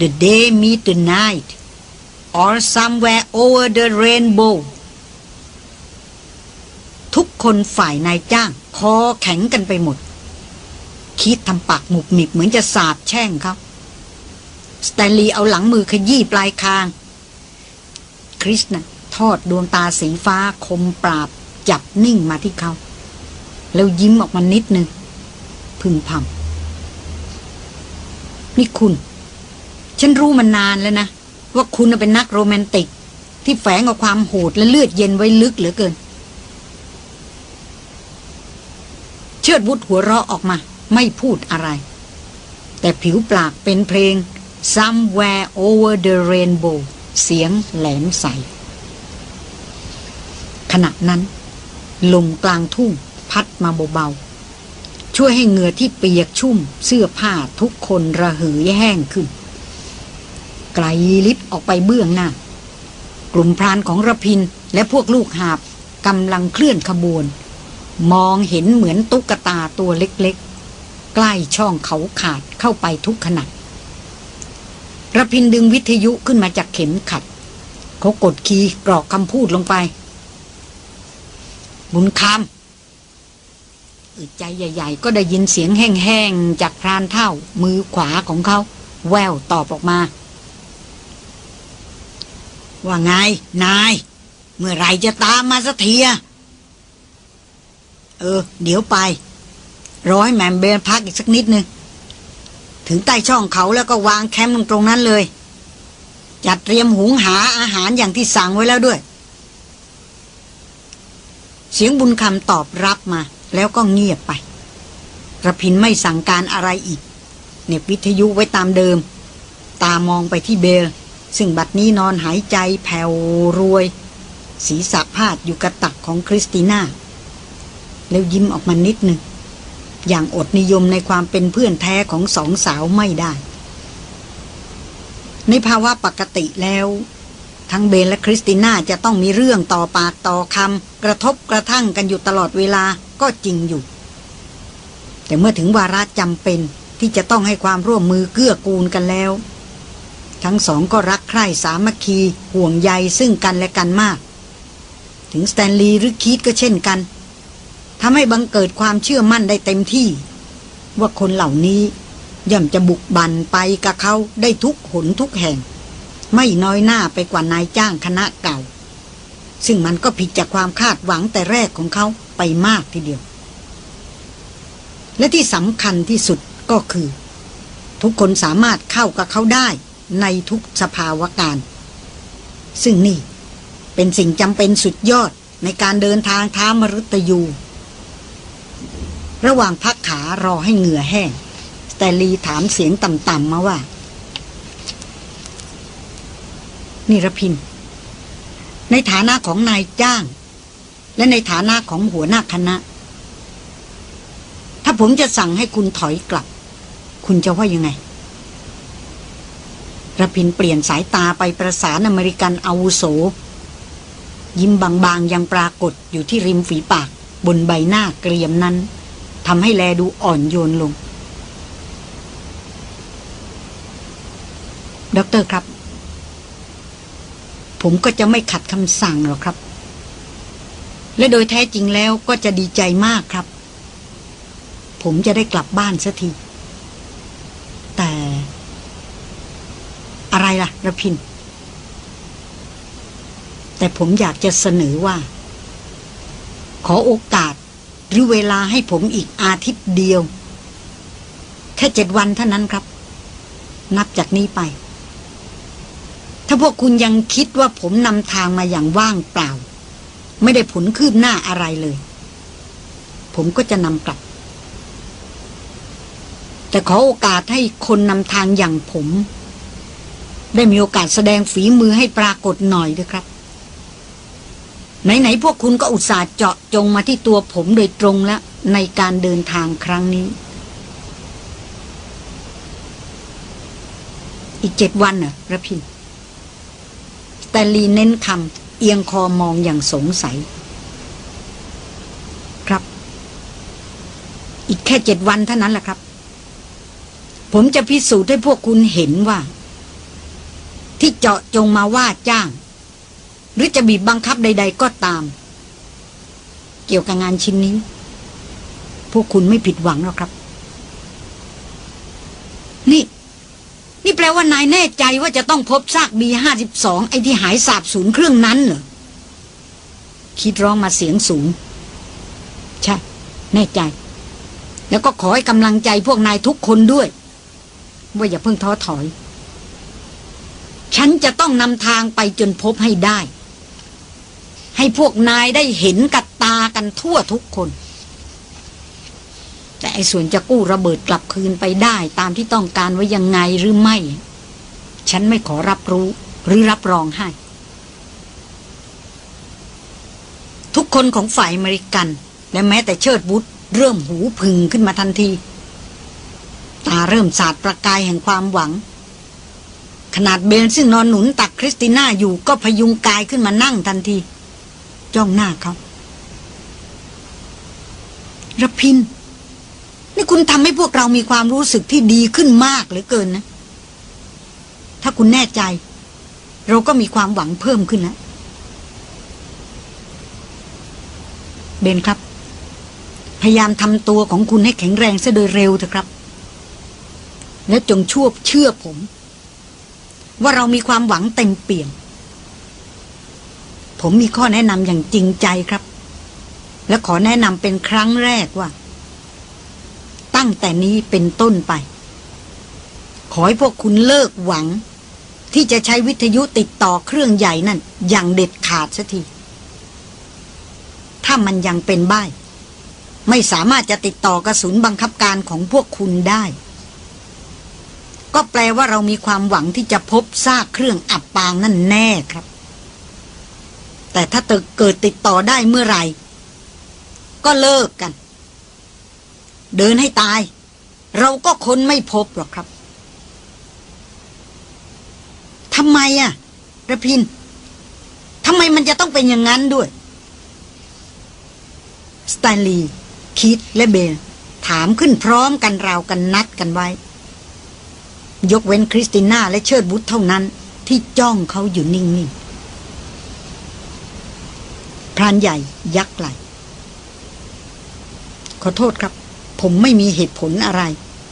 [SPEAKER 1] the day meet the night or somewhere over the rainbow ทุกคนฝ่ายนายจ้างคอแข็งกันไปหมด คิดทำปากหมุบหมิบเหมือนจะสาบแช่งเขาสแตนลีย์เอาหลังมือขยี้ปลายคาง คริสนะทอดดวงตาสีฟ้าคมปราบ จับนิ่งมาที่เขา แล้วยิ้มออกมานิดนึง พึงพำนี่คุณ ฉันรู้มานานแล้วนะ ว่าคุณเป็นนักโรแมนติก ที่แฝงเอาความโหดและเลือดเย็นไว้ลึกเหลือเกิน เชิดวุฒหัวเราะออกมา ไม่พูดอะไร แต่ผิวปากเป็นเพลง somewhere over the rainbow เสียงแหลมใส ขณะนั้น ลมกลางทุ่งพัดมาเบาๆ ช่วยให้เหงื่อที่เปียกชุ่มเสื้อผ้าทุกคนระเหยแห้งขึ้น ไกลลิบออกไปเบื้องหน้า กลุ่มพรานของระพินและพวกลูกหาบกำลังเคลื่อนขบวน มองเห็นเหมือนตุ๊กตาตัวเล็กๆ ใกล้ช่องเขาขาดเข้าไปทุกขณะรพินทร์ดึงวิทยุขึ้นมาจากเข็มขัด เขากด key กรอกคำพูดลงไป บุญคำอึดใจใหญ่ ๆ ก็ได้ยินเสียงแห้งๆ จากพรานเฒ่ามือขวาของเขา แว่วตอบออกมา ว่าไง นาย เมื่อไรจะตามมาสักทีเออ เดี๋ยวไปรอให้แหม่มเบลพักอีกสักนิดนึง ถึงใต้ช่องเขาแล้วก็วางแคมป์ตรงนั้นเลย จัดเตรียมหุงหาอาหารอย่างที่สั่งไว้แล้วด้วย เสียงบุญคำตอบรับมา แล้วก็เงียบไปกระพินไม่สั่งการอะไรอีกเน็บวิทยุไว้ตามเดิม ตามองไปที่เบล ซึ่งบัดนี้นอนหายใจแผ่วรวย ศีรษะพาดอยู่กระตักของคริสติน่า แล้วยิ้มออกมานิดหนึ่ง อย่างอดนิยมในความเป็นเพื่อนแท้ของสองสาวไม่ได้ ในภาวะปกติแล้ว ทั้งเบนและคริสติน่าจะต้องมีเรื่องต่อปากต่อคำกระทบกระทั่งกันอยู่ตลอดเวลาก็จริงอยู่ แต่เมื่อถึงวาระจำเป็นที่จะต้องให้ความร่วมมือเกื้อกูลกันแล้ว ทั้งสองก็รักใคร่สามัคคีห่วงใยซึ่งกันและกันมาก ถึงสแตนลีย์หรือคีตก็เช่นกันทำให้บังเกิดความเชื่อมั่นได้เต็มที่ ว่าคนเหล่านี้ย่อมจะบุกบันไปกับเขาได้ทุกหนทุกแห่ง ไม่น้อยหน้าไปกว่านายจ้างคณะเก่า ซึ่งมันก็ผิดจากความคาดหวังแต่แรกของเขาไปมากทีเดียว และที่สำคัญที่สุดก็คือ ทุกคนสามารถเข้ากับเขาได้ ในทุกสภาวะการ ซึ่งนี่เป็นสิ่งจำเป็นสุดยอดในการเดินทางท้ามรุตยู ระหว่างพักขารอให้เหงื่อแห้ง แต่ลีถามเสียงต่ำๆมาว่า นิรพิน ในฐานะของนายจ้าง และในฐานะของหัวหน้าคณะ ถ้าผมจะสั่งให้คุณถอยกลับ คุณจะว่ายังไง รพินทร์เปลี่ยนสายตาไปประสานอเมริกันอาวุโส ยิ้มบางๆยังปรากฏอยู่ที่ริมฝีปาก บนใบหน้าเกรียมนั้นทำให้แลดูอ่อนโยนลง ด็อกเตอร์ครับ ผมก็จะไม่ขัดคำสั่งหรอกครับ และโดยแท้จริงแล้วก็จะดีใจมากครับ ผมจะได้กลับบ้านสักที แต่ อะไระพิน แต่ผมอยากจะเสนอว่า ขอโอกาสหรือเวลาให้ผมอีกอาทิตย์เดียว แค่เจ็ดวันเท่านั้นครับ นับจากนี้ไป ถ้าพวกคุณยังคิดว่าผมนำทางมาอย่างว่างเปล่า ไม่ได้ผลคืบหน้าอะไรเลย ผมก็จะนำกลับ แต่ขอโอกาสให้คนนำทางอย่างผม ได้มีโอกาสแสดงฝีมือให้ปรากฏหน่อยด้วยครับ ไหนๆพวกคุณก็อุตส่าห์เจาะจงมาที่ตัวผมโดยตรงแล้ว ในการเดินทางครั้งนี้ อีกเจ็ดวันน่ะระพินแต่ลีเน้นคำเอียงคอมองอย่างสงสัย ครับ อีกแค่เจ็ดวันเท่านั้นแหละครับ ผมจะพิสูจน์ให้พวกคุณเห็นว่า ที่เจาะจงมาว่าจ้าง หรือจะบีบบังคับใด ๆ ก็ตาม เกี่ยวกับงานชิ้นนี้ พวกคุณไม่ผิดหวังหรอกครับ นี่ นี่แปลว่านายแน่ใจว่าจะต้องพบซากบีห้าสิบสองไอ้ที่หายสาบสูญเครื่องนั้นเหรอคิดร้องมาเสียงสูง ใช่ แน่ใจ แล้วก็ขอให้กำลังใจพวกนายทุกคนด้วย ว่าอย่าเพิ่งท้อถอย ฉันจะต้องนำทางไปจนพบให้ได้ ให้พวกนายได้เห็นกับตากันทั่วทุกคน แต่ไอ้ส่วนจะกู้ระเบิดกลับคืนไปได้ ตามที่ต้องการไว้ยังไงหรือไม่ ฉันไม่ขอรับรู้หรือรับรองให้ ทุกคนของฝ่ายอเมริกัน และแม้แต่เชิดบุตรเริ่มหูพึงขึ้นมาทันที ตาเริ่มสาดประกายแห่งความหวัง ขนาดเบนซึ่งนอนหนุนตักคริสติน่าอยู่ก็พยุงกายขึ้นมานั่งทันที จ้องหน้าเขาระพิน นี่คุณทำให้พวกเรามีความรู้สึกที่ดีขึ้นมากเหลือเกินนะ ถ้าคุณแน่ใจ เราก็มีความหวังเพิ่มขึ้นแล้วเบนครับ พยายามทำตัวของคุณให้แข็งแรงซะโดยเร็วเถอะครับ และจงชั่วเชื่อผม ว่าเรามีความหวังเต็มเปี่ยม ผมมีข้อแนะนำอย่างจริงใจครับ และขอแนะนำเป็นครั้งแรกว่า ตั้งแต่นี้เป็นต้นไป ขอให้พวกคุณเลิกหวัง ที่จะใช้วิทยุติดต่อเครื่องใหญ่นั่น อย่างเด็ดขาดสัที ถ้ามันยังเป็นบ้ายไม่สามารถจะติดต่อกระสุนบังคับการของพวกคุณได้ ก็แปลว่าเรามีความหวังที่จะพบซากเครื่องอับปางนั่นแน่ครับ แต่ถ้าตึกเกิดติดต่อได้เมื่อไหร่ ก็เลิกกัน เดินให้ตาย เราก็ค้นไม่พบหรอกครับทำไมอะระพินทำไมมันจะต้องเป็นอย่างนั้นด้วย สแตนลีย์คิดและเบลถามขึ้นพร้อมกันราวกันนัดกันไว้ ยกเว้นคริสติน่าและเชิดบุตรเท่านั้น ที่จ้องเขาอยู่นิ่งๆพรานใหญ่ยักไหลขอโทษครับ ผมไม่มีเหตุผลอะไร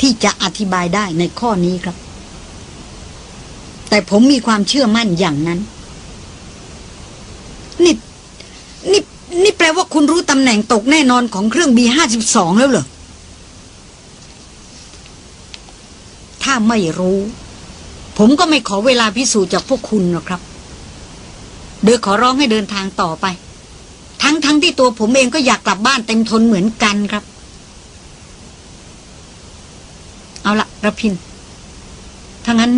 [SPEAKER 1] ที่จะอธิบายได้ในข้อนี้ครับ แต่ผมมีความเชื่อมั่นอย่างนั้น นี่นี่นี่แปลว่าคุณรู้ตำแหน่งตกแน่นอนของเครื่องบีห้าสิบสองแล้วเหรอ ถ้า ไม่รู้ ผมก็ไม่ขอเวลาพิสูจน์จากพวกคุณหรอกครับ โดยขอร้องให้เดินทางต่อไป ทั้งทั้งที่ตัวผมเองก็อยากกลับบ้านเต็มทนเหมือนกันครับ เอาละระพินถ้างั้น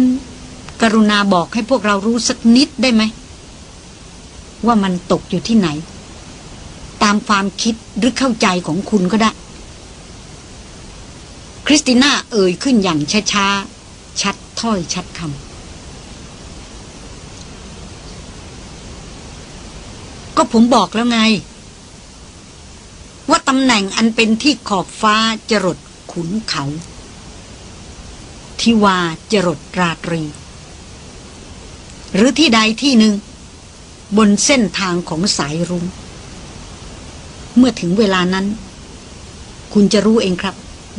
[SPEAKER 1] กรุณาบอกให้พวกเรารู้สักนิดได้ไหม ว่ามันตกอยู่ที่ไหน ตามความคิดหรือเข้าใจของคุณก็ได้ คริสติน่าเอ่ยขึ้นอย่างช้าๆ ชัดถ้อยชัดคำ ก็ผมบอกแล้วไง ว่าตำแหน่งอันเป็นที่ขอบฟ้าจรดขุนเขาที่วาจรดราตรี หรือที่ใดที่หนึ่ง บนเส้นทางของสายรุง้ง เมื่อถึงเวลานั้น คุณจะรู้เองครับ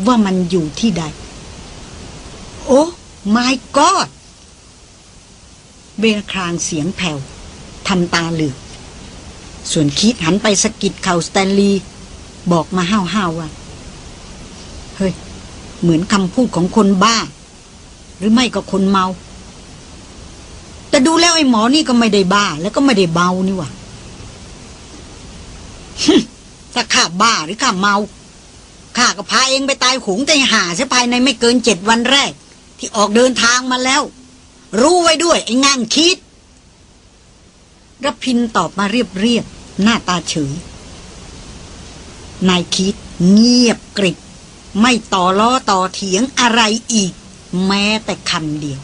[SPEAKER 1] ว่ามันอยู่ที่ใด โอ้ my god เบลครางเสียงแผ่วทำตาเหลือกส่วนคิดหันไปสกิดเข่าสแตนลีย์บอกมาห้าวๆว่า เฮ้ย เหมือนคำพูดของคนบ้า หรือไม่ก็คนเมา แต่ดูแล้วไอ้หมอนี่ก็ไม่ได้บ้า แล้วก็ไม่ได้เบานี่ว่าถ้าข้าบ้าหรือข้าเมา ข้าก็พาเองไปตายหงติหาเสียภายในไม่เกินเจ็ดวันแรก ที่ออกเดินทางมาแล้ว รู้ไว้ด้วยไอ้งางคิดรพินตอบมาเรียบเรียบหน้าตาเฉย นายคิดเงียบกริบ ไม่ต่อล้อต่อเถียงอะไรอีก แม้แต่คำเดียว